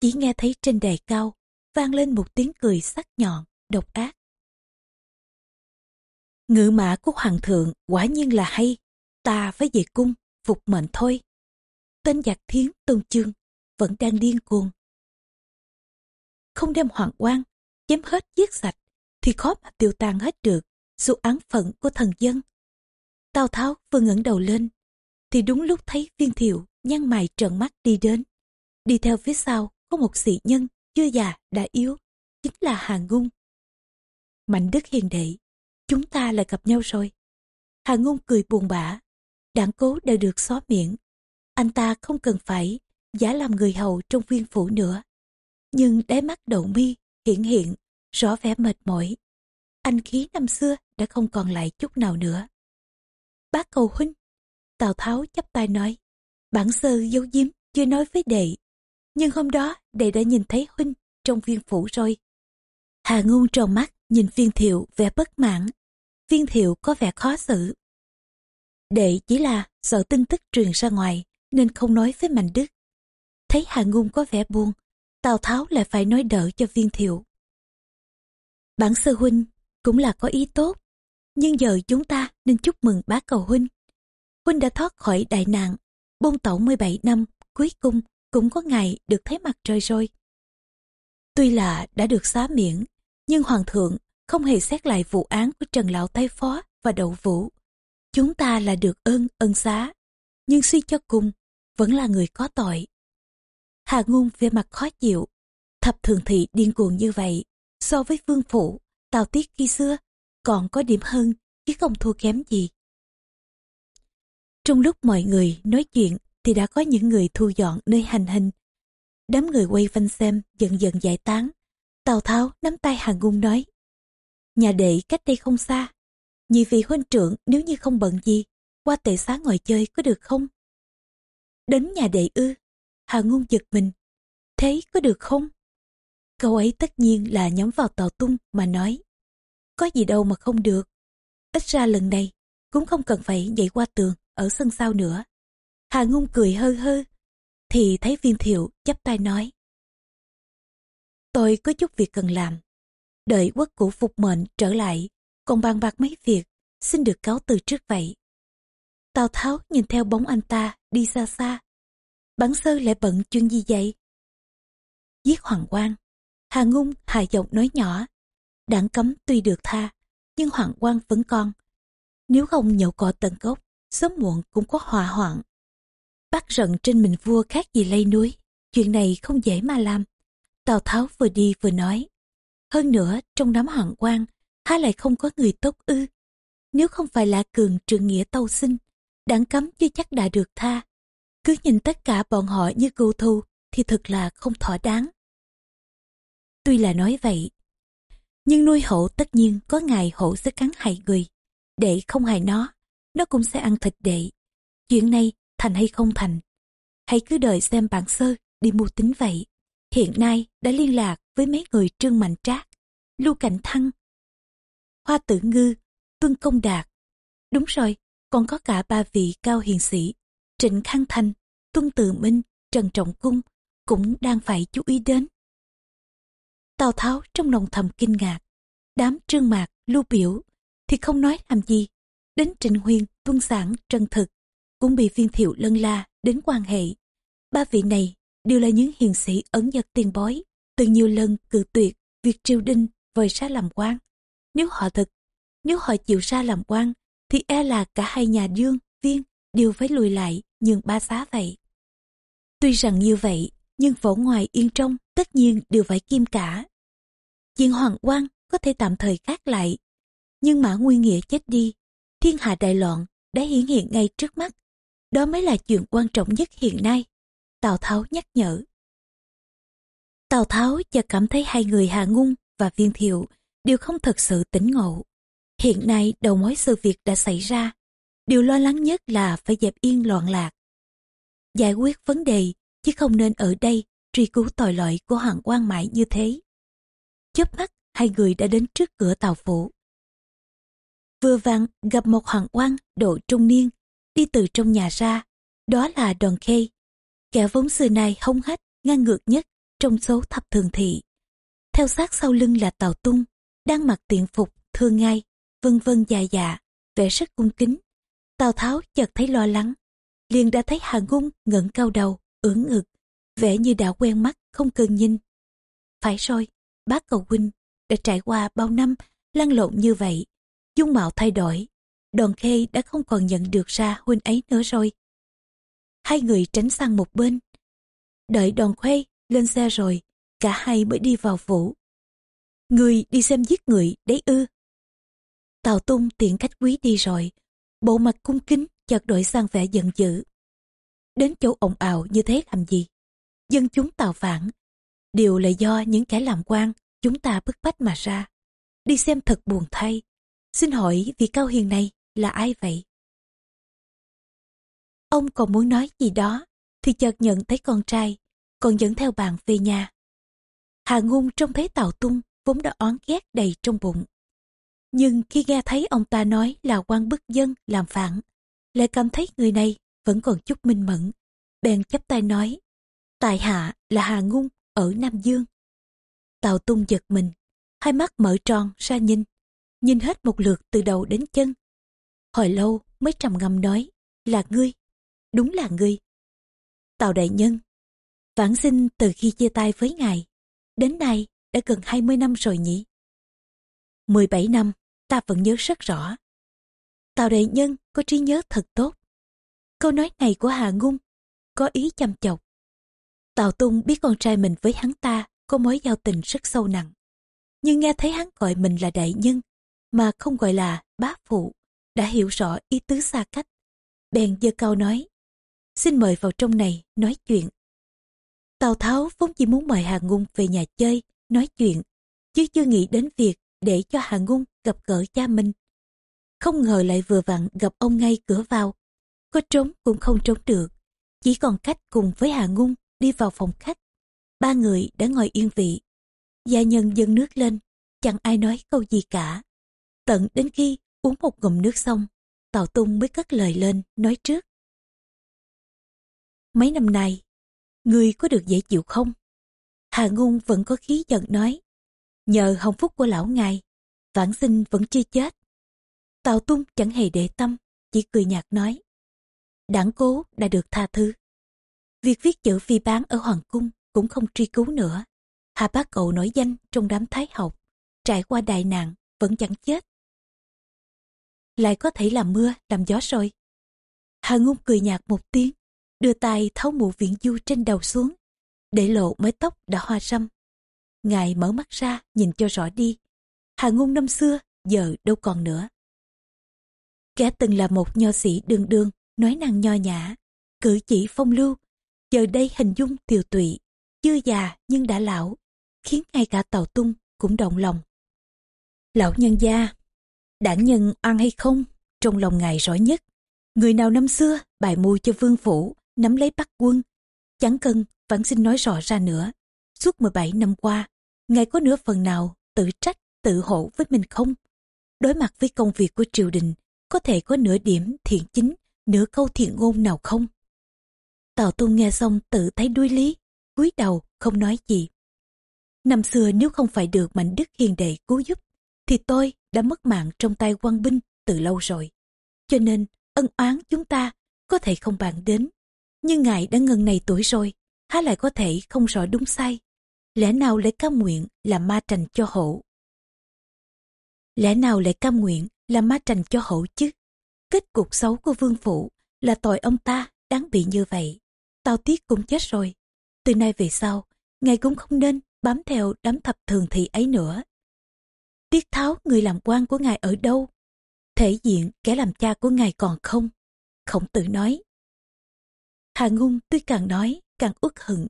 Chỉ nghe thấy trên đài cao, vang lên một tiếng cười sắc nhọn, độc ác. Ngự mã của hoàng thượng quả nhiên là hay, ta phải về cung, phục mệnh thôi. Tên giặc thiến tôn chương vẫn đang điên cuồng. Không đem hoàng quan, chém hết giết sạch, thì khó mà tiêu tan hết được sự án phận của thần dân. Tào Tháo vừa ngẩng đầu lên, thì đúng lúc thấy viên thiệu nhăn mày trợn mắt đi đến. Đi theo phía sau có một sĩ nhân chưa già đã yếu, chính là Hà Ngung. Mạnh đức hiền đệ, chúng ta lại gặp nhau rồi. Hà Ngung cười buồn bã, đảng cố đã được xóa miệng. Anh ta không cần phải giả làm người hầu trong viên phủ nữa. Nhưng đáy mắt đậu mi hiện hiện, rõ vẻ mệt mỏi. Anh khí năm xưa đã không còn lại chút nào nữa. Bác cầu huynh, Tào Tháo chắp tay nói, bản sơ giấu giếm chưa nói với đệ. Nhưng hôm đó đệ đã nhìn thấy huynh trong viên phủ rồi. Hà Ngung tròn mắt nhìn viên thiệu vẻ bất mãn. Viên thiệu có vẻ khó xử. Đệ chỉ là sợ tin tức truyền ra ngoài nên không nói với Mạnh Đức. Thấy Hà Ngung có vẻ buồn, Tào Tháo lại phải nói đỡ cho viên thiệu. Bản sơ huynh cũng là có ý tốt, nhưng giờ chúng ta nên chúc mừng bá cầu huynh. Huynh đã thoát khỏi đại nạn, bôn tẩu 17 năm, cuối cùng cũng có ngày được thấy mặt trời rồi. Tuy là đã được xá miễn, nhưng Hoàng thượng không hề xét lại vụ án của Trần Lão Thái Phó và Đậu Vũ. Chúng ta là được ơn ân xá, nhưng suy cho cùng, vẫn là người có tội. Hà Ngôn về mặt khó chịu, thập thường thị điên cuồng như vậy, so với vương phủ, tào tiết khi xưa, còn có điểm hơn, chứ không thua kém gì. Trong lúc mọi người nói chuyện thì đã có những người thu dọn nơi hành hình. Đám người quay quanh xem dần dần giải tán. Tào Tháo nắm tay Hàng Ngung nói. Nhà đệ cách đây không xa. Nhị vị huynh trưởng nếu như không bận gì, qua tệ xá ngồi chơi có được không? Đến nhà đệ ư, Hà Ngung giật mình. Thế có được không? Câu ấy tất nhiên là nhắm vào Tào Tung mà nói. Có gì đâu mà không được. Ít ra lần này cũng không cần phải nhảy qua tường ở sân sau nữa. Hà Ngung cười hơ hơ, thì thấy viên thiệu chắp tay nói. Tôi có chút việc cần làm. Đợi quốc cũ phục mệnh trở lại, còn bàn bạc mấy việc, xin được cáo từ trước vậy. Tào Tháo nhìn theo bóng anh ta đi xa xa. Bản sơ lại bận chuyện gì vậy? Giết Hoàng Quang. Hà Ngung hài giọng nói nhỏ. Đảng cấm tuy được tha, nhưng Hoàng quan vẫn còn. Nếu không nhậu cọ tận gốc, sớm muộn cũng có hòa hoạn. Bắt rận trên mình vua khác gì lây núi, chuyện này không dễ mà làm. Tào Tháo vừa đi vừa nói. Hơn nữa, trong đám hoàng quan, há lại không có người tốt ư. Nếu không phải là cường trượng nghĩa tâu sinh, đảng cấm chưa chắc đã được tha. Cứ nhìn tất cả bọn họ như cưu thu thì thật là không thỏa đáng. Tuy là nói vậy, nhưng nuôi hổ tất nhiên có ngày hổ sẽ cắn hại người. đệ không hại nó, nó cũng sẽ ăn thịt đệ. Chuyện này thành hay không thành. Hãy cứ đợi xem bản sơ đi mua tính vậy. Hiện nay đã liên lạc với mấy người Trương Mạnh Trác, Lưu Cảnh Thăng, Hoa Tử Ngư, Tuân Công Đạt. Đúng rồi, còn có cả ba vị cao hiền sĩ, Trịnh Khang Thành, Tuân Tự Minh, Trần Trọng Cung cũng đang phải chú ý đến. Tào Tháo trong lòng thầm kinh ngạc, đám trương mạc, lưu biểu thì không nói làm gì. Đến Trịnh huyên Tuân Sản, Trần Thực cũng bị viên thiệu lân la đến quan hệ. Ba vị này đều là những hiền sĩ ấn nhật tiền bối, từng nhiều lần cự tuyệt việc triều đình vời ra làm quan. Nếu họ thực, nếu họ chịu ra làm quan, thì e là cả hai nhà dương, viên đều phải lùi lại nhường ba xá vậy. Tuy rằng như vậy, nhưng vỏ ngoài yên trong tất nhiên đều phải kim cả. Chuyện hoàng quan có thể tạm thời khác lại, nhưng mã nguyên nghĩa chết đi, thiên hạ đại loạn đã hiển hiện ngay trước mắt đó mới là chuyện quan trọng nhất hiện nay. Tào Tháo nhắc nhở. Tào Tháo chợt cảm thấy hai người Hà Ngung và Viên Thiệu đều không thật sự tỉnh ngộ. Hiện nay đầu mối sự việc đã xảy ra. Điều lo lắng nhất là phải dẹp yên loạn lạc. Giải quyết vấn đề chứ không nên ở đây truy cứu tội lỗi của Hoàng quan mãi như thế. Chớp mắt, hai người đã đến trước cửa tàu phủ. Vừa vặn gặp một hoàng quan độ trung niên đi từ trong nhà ra, đó là đoàn khê. kẻ vốn xưa này hông hách, ngang ngược nhất trong số thập thường thị. Theo sát sau lưng là tàu Tung, đang mặc tiện phục, thương ngay, vân vân dài dạ, vẻ rất cung kính. Tào Tháo chợt thấy lo lắng, liền đã thấy Hà Ngung ngẩng cao đầu, ưỡn ngực, vẻ như đã quen mắt, không cần nhìn. Phải rồi, bác cầu huynh, đã trải qua bao năm lăn lộn như vậy, dung mạo thay đổi, đoàn khê đã không còn nhận được ra huynh ấy nữa rồi. Hai người tránh sang một bên. Đợi đoàn khuê lên xe rồi, cả hai mới đi vào phủ. Người đi xem giết người đấy ư. Tào Tung tiện khách quý đi rồi, bộ mặt cung kính chợt đổi sang vẻ giận dữ. Đến chỗ ồn ào như thế làm gì? Dân chúng tạo phản, đều là do những kẻ làm quan chúng ta bức bách mà ra. Đi xem thật buồn thay. Xin hỏi vị cao hiền này là ai vậy? Ông còn muốn nói gì đó, thì chợt nhận thấy con trai, còn dẫn theo bạn về nhà. Hà Ngung trông thấy Tào Tung vốn đã oán ghét đầy trong bụng. Nhưng khi nghe thấy ông ta nói là quan bức dân làm phản, lại cảm thấy người này vẫn còn chút minh mẫn. Bèn chấp tay nói, tại hạ là Hà Ngung ở Nam Dương. Tào Tung giật mình, hai mắt mở tròn ra nhìn, nhìn hết một lượt từ đầu đến chân. Hồi lâu mới trầm ngâm nói, là ngươi, đúng là ngươi. Tào Đại Nhân, vãng sinh từ khi chia tay với ngài, đến nay đã gần 20 năm rồi nhỉ? 17 năm, ta vẫn nhớ rất rõ. Tào Đại Nhân có trí nhớ thật tốt. Câu nói này của Hà Ngung có ý chăm chọc. Tào Tung biết con trai mình với hắn ta có mối giao tình rất sâu nặng. Nhưng nghe thấy hắn gọi mình là đại nhân, mà không gọi là bá phụ, đã hiểu rõ ý tứ xa cách. Bèn giơ cao nói, xin mời vào trong này nói chuyện. Tào Tháo vốn chỉ muốn mời Hà Ngung về nhà chơi, nói chuyện, chứ chưa nghĩ đến việc để cho Hà Ngung gặp gỡ cha mình. Không ngờ lại vừa vặn gặp ông ngay cửa vào, có trốn cũng không trốn được, chỉ còn cách cùng với Hà Ngung đi vào phòng khách. Ba người đã ngồi yên vị. Gia nhân dâng nước lên, chẳng ai nói câu gì cả. Tận đến khi uống một ngụm nước xong, Tào Tung mới cất lời lên, nói trước. Mấy năm nay, người có được dễ chịu không? Hà Ngung vẫn có khí giận nói. Nhờ hồng phúc của lão ngài, vãng sinh vẫn chưa chết. Tào Tung chẳng hề để tâm, chỉ cười nhạt nói. Đảng cố đã được tha thứ. Việc viết chữ phi bán ở Hoàng Cung cũng không truy cứu nữa. Hà bác cậu nổi danh trong đám thái học, trải qua đại nạn, vẫn chẳng chết. Lại có thể làm mưa, làm gió rồi. Hà Ngung cười nhạt một tiếng, đưa tay tháo mũ viện du trên đầu xuống, để lộ mái tóc đã hoa râm. Ngài mở mắt ra, nhìn cho rõ đi. Hà Ngung năm xưa, giờ đâu còn nữa. Kẻ từng là một nho sĩ đường đường, nói năng nho nhã, cử chỉ phong lưu, giờ đây hình dung tiều tụy, chưa già nhưng đã lão, khiến ngay cả tàu tung cũng động lòng. Lão nhân gia, đảng nhân oan hay không, trong lòng ngài rõ nhất. Người nào năm xưa bài mưu cho vương phủ, nắm lấy bắt quân. Chẳng cần, vẫn xin nói rõ ra nữa. Suốt 17 năm qua, ngài có nửa phần nào tự trách, tự hổ với mình không? Đối mặt với công việc của triều đình, có thể có nửa điểm thiện chính, nửa câu thiện ngôn nào không? Tào Tung nghe xong tự thấy đuôi lý, cúi đầu không nói gì. Năm xưa nếu không phải được Mạnh Đức hiền đệ cứu giúp, thì tôi đã mất mạng trong tay quan binh từ lâu rồi. Cho nên, ân oán chúng ta có thể không bàn đến. Nhưng ngài đã ngần này tuổi rồi, há lại có thể không rõ đúng sai. Lẽ nào lại cam nguyện là ma trành cho hổ? Lẽ nào lại cam nguyện là ma trành cho hổ chứ? Kết cục xấu của vương phụ là tội ông ta đáng bị như vậy. Tao tiếc cũng chết rồi, từ nay về sau, ngài cũng không nên bám theo đám thập thường thị ấy nữa. Tiết tháo người làm quan của ngài ở đâu? Thể diện kẻ làm cha của ngài còn không? Khổng tử nói. Hà Ngung tuy càng nói càng uất hận,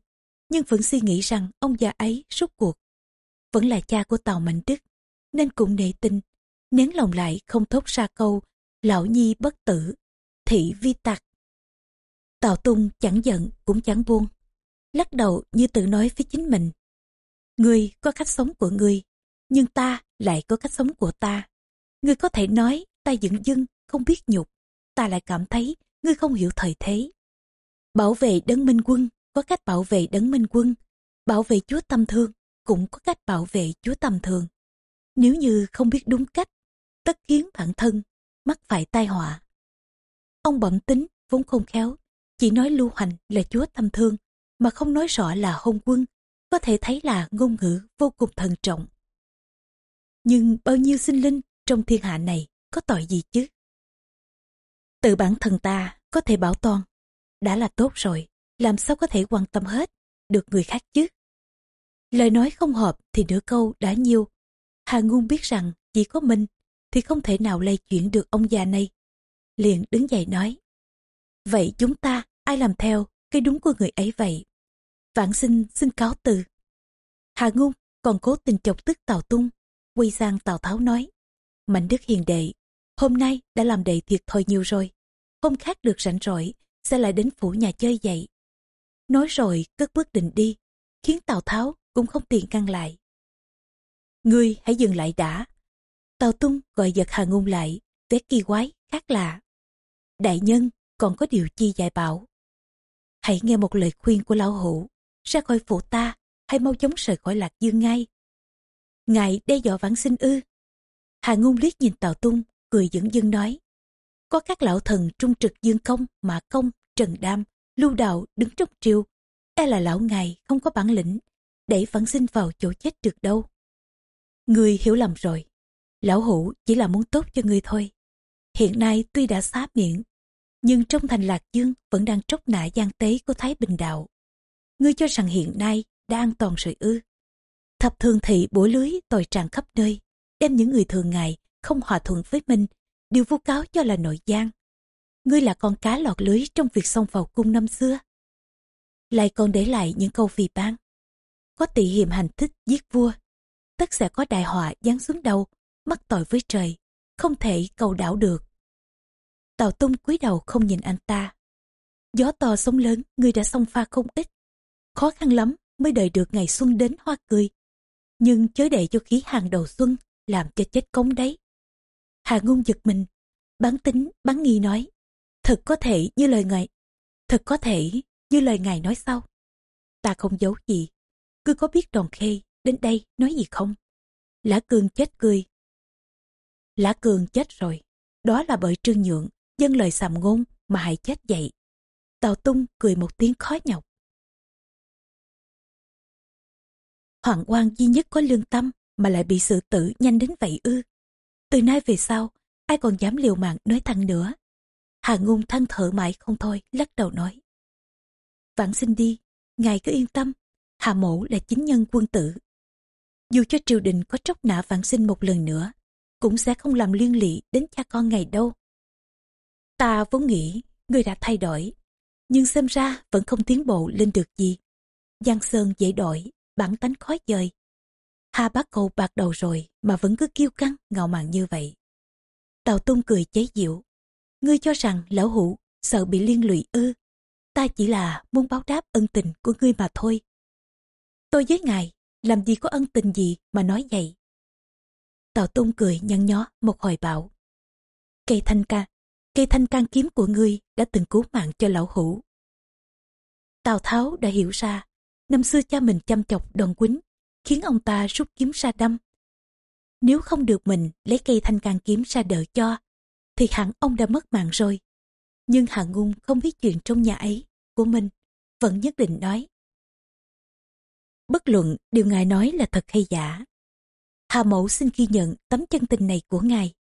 nhưng vẫn suy nghĩ rằng ông già ấy rốt cuộc. Vẫn là cha của Tàu Mạnh Đức, nên cũng nể tin, nén lòng lại không thốt ra câu lão nhi bất tử, thị vi tặc. Tào Tung chẳng giận cũng chẳng buông lắc đầu như tự nói với chính mình. Ngươi có cách sống của ngươi, nhưng ta lại có cách sống của ta. Ngươi có thể nói ta dựng dưng, không biết nhục, ta lại cảm thấy ngươi không hiểu thời thế. Bảo vệ đấng minh quân có cách bảo vệ đấng minh quân, bảo vệ chúa tâm thương cũng có cách bảo vệ chúa tâm thường. Nếu như không biết đúng cách, tất khiến bản thân mắc phải tai họa. Ông bẩm tính vốn không khéo, chỉ nói lưu hành là chúa tâm thương, mà không nói rõ là hôn quân, có thể thấy là ngôn ngữ vô cùng thận trọng. Nhưng bao nhiêu sinh linh trong thiên hạ này có tội gì chứ? Tự bản thân ta có thể bảo toàn, đã là tốt rồi, làm sao có thể quan tâm hết, được người khác chứ? Lời nói không hợp thì nửa câu đã nhiều. Hà ngôn biết rằng chỉ có mình thì không thể nào lay chuyển được ông già này. Liền đứng dậy nói. Vậy chúng ta ai làm theo cái đúng của người ấy vậy? Vãn sinh xin cáo từ. Hà Ngung còn cố tình chọc tức Tào Tung, quay sang Tào Tháo nói. Mạnh Đức hiền đệ, hôm nay đã làm đệ thiệt thòi nhiều rồi. Hôm khác được rảnh rỗi, sẽ lại đến phủ nhà chơi vậy. Nói rồi cất bước định đi, khiến Tào Tháo cũng không tiện ngăn lại. Ngươi hãy dừng lại đã. Tào Tung gọi giật Hà Ngôn lại, vẻ kỳ quái, khác lạ. Đại nhân, còn có điều chi dạy bảo. Hãy nghe một lời khuyên của lão hữu, ra khỏi phủ ta, hay mau chóng rời khỏi lạc dương ngay. Ngài đe dọa vãng sinh ư. Hà Ngôn liếc nhìn Tào Tung, cười dẫn dưng nói. Có các lão thần trung trực Dương Công, Mã Công, Trần Đam, Lưu Đạo đứng trong triều. E là lão ngài không có bản lĩnh, để vãng sinh vào chỗ chết được đâu. Người hiểu lầm rồi. Lão hủ chỉ là muốn tốt cho người thôi. Hiện nay tuy đã xá miệng, nhưng trong thành Lạc Dương vẫn đang tróc nã gian tế của Thái Bình Đạo. Ngươi cho rằng hiện nay đã an toàn rồi ư. Thập thường thị bổ lưới tồi tràn khắp nơi, đem những người thường ngày không hòa thuận với mình, đều vu cáo cho là nội gian. Ngươi là con cá lọt lưới trong việc xông vào cung năm xưa. Lại còn để lại những câu phì ban có tị hiềm hành thích giết vua tất sẽ có đại họa giáng xuống đầu mắc tội với trời không thể cầu đảo được tào tung cúi đầu không nhìn anh ta. Gió to sóng lớn, người đã xông pha không ít. Khó khăn lắm mới đợi được ngày xuân đến hoa cười. Nhưng chớ để cho khí hàng đầu xuân làm cho chết cống đấy. Hà ngôn giật mình, bán tính, bán nghi nói, thật có thể như lời ngài, thật có thể như lời ngài nói sau ta không giấu gì, cứ có biết đòn khê đến đây nói gì không? Lã cường chết cười. Lã cường chết rồi, đó là bởi trương nhượng dân lời sàm ngôn mà hại chết vậy tào tung cười một tiếng khó nhọc. Hoàng quan duy nhất có lương tâm mà lại bị sự tử nhanh đến vậy ư? Từ nay về sau ai còn dám liều mạng nói thăng nữa? Hà ngôn than thở mãi không thôi lắc đầu nói. Vãn xin đi ngài cứ yên tâm Hà Mẫu là chính nhân quân tử. Dù cho triều đình có tróc nã vãng sinh một lần nữa, cũng sẽ không làm liên lụy đến cha con ngày đâu. Ta vốn nghĩ người đã thay đổi, nhưng xem ra vẫn không tiến bộ lên được gì. Giang Sơn dễ đổi, bản tánh khó dời. Hà bác cầu bạc đầu rồi mà vẫn cứ kiêu căng, ngạo mạn như vậy. Tào Tung cười chế giễu. Ngươi cho rằng lão hủ sợ bị liên lụy ư. Ta chỉ là muốn báo đáp ân tình của ngươi mà thôi. Tôi với ngài, làm gì có ân tình gì mà nói vậy. Tào Tung cười nhăn nhó một hồi bảo. Cây thanh ca, cây thanh can kiếm của ngươi đã từng cứu mạng cho lão hữu. Tào Tháo đã hiểu ra, năm xưa cha mình chăm chọc đòn quýnh, khiến ông ta rút kiếm ra đâm. Nếu không được mình lấy cây thanh can kiếm ra đỡ cho, thì hẳn ông đã mất mạng rồi. Nhưng Hạ Ngung không biết chuyện trong nhà ấy của mình, vẫn nhất định nói. Bất luận điều ngài nói là thật hay giả. Hà mẫu xin ghi nhận tấm chân tình này của ngài.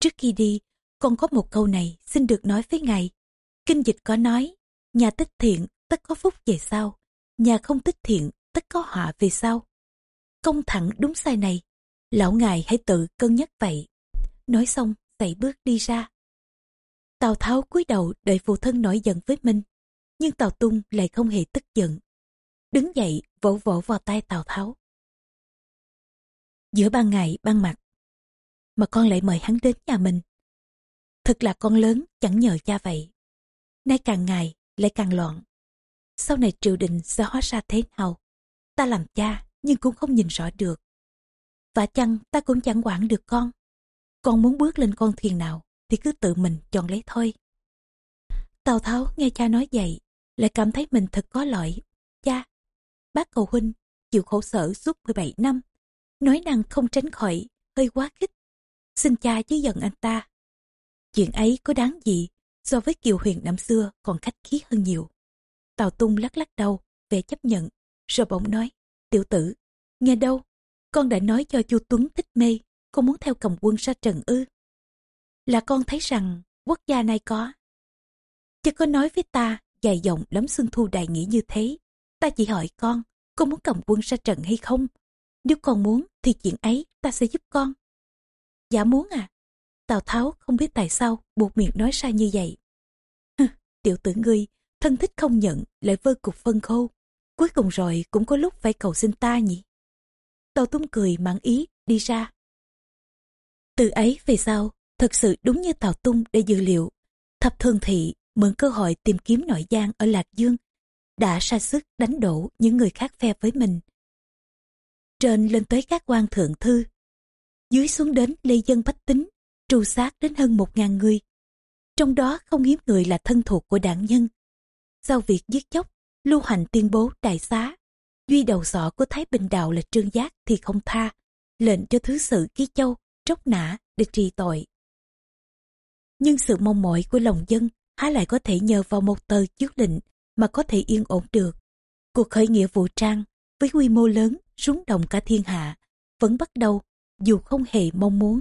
Trước khi đi, con có một câu này xin được nói với ngài. Kinh dịch có nói, nhà tích thiện tất có phúc về sau, nhà không tích thiện tất có họa về sau. Công thẳng đúng sai này, lão ngài hãy tự cân nhắc vậy. Nói xong, dậy bước đi ra. Tào Tháo cúi đầu đợi phụ thân nổi giận với mình, nhưng Tào Tung lại không hề tức giận đứng dậy vỗ vỗ vào tay Tào Tháo. Giữa ban ngày ban mặt, mà con lại mời hắn đến nhà mình. Thật là con lớn chẳng nhờ cha vậy. Nay càng ngày lại càng loạn. Sau này triều đình sẽ hóa ra thế nào? Ta làm cha nhưng cũng không nhìn rõ được. Và chăng ta cũng chẳng quản được con. Con muốn bước lên con thuyền nào thì cứ tự mình chọn lấy thôi. Tào Tháo nghe cha nói vậy, lại cảm thấy mình thật có lỗi cha. Bác cầu huynh, chịu khổ sở suốt 17 năm, nói năng không tránh khỏi, hơi quá khích. Xin cha chứ giận anh ta. Chuyện ấy có đáng gì, so với Kiều Huyền năm xưa còn khách khí hơn nhiều. Tào Tung lắc lắc đầu, vẻ chấp nhận, rồi bỗng nói, tiểu tử, nghe đâu, con đã nói cho chu Tuấn thích mê, con muốn theo cầm quân ra trần ư. Là con thấy rằng quốc gia này có. Chứ có nói với ta dài dòng lắm xuân thu đại nghĩa như thế. Ta chỉ hỏi con, con muốn cầm quân ra trận hay không? Nếu con muốn thì chuyện ấy ta sẽ giúp con. Dạ muốn à? Tào Tháo không biết tại sao buộc miệng nói ra như vậy. tiểu tử ngươi, thân thích không nhận lại vơ cục phân khô. Cuối cùng rồi cũng có lúc phải cầu xin ta nhỉ? Tào tung cười mãn ý đi ra. Từ ấy về sau, thật sự đúng như Tào Tung để dự liệu. Thập Thường Thị mượn cơ hội tìm kiếm nội giang ở Lạc Dương, đã ra sức đánh đổ những người khác phe với mình. Trên lên tới các quan thượng thư, dưới xuống đến lê dân bách tính, tru sát đến hơn một ngàn người. Trong đó không hiếm người là thân thuộc của đảng nhân. Sau việc giết chóc, lưu hành tuyên bố đại xá. Duy đầu sọ của Thái Bình Đạo là Trương Giác thì không tha, lệnh cho thứ sự ký châu, tróc nã để trì tội. Nhưng sự mong mỏi của lòng dân há lại có thể nhờ vào một tờ chiếu lệnh mà có thể yên ổn được. Cuộc khởi nghĩa vũ trang với quy mô lớn rúng động cả thiên hạ vẫn bắt đầu dù không hề mong muốn.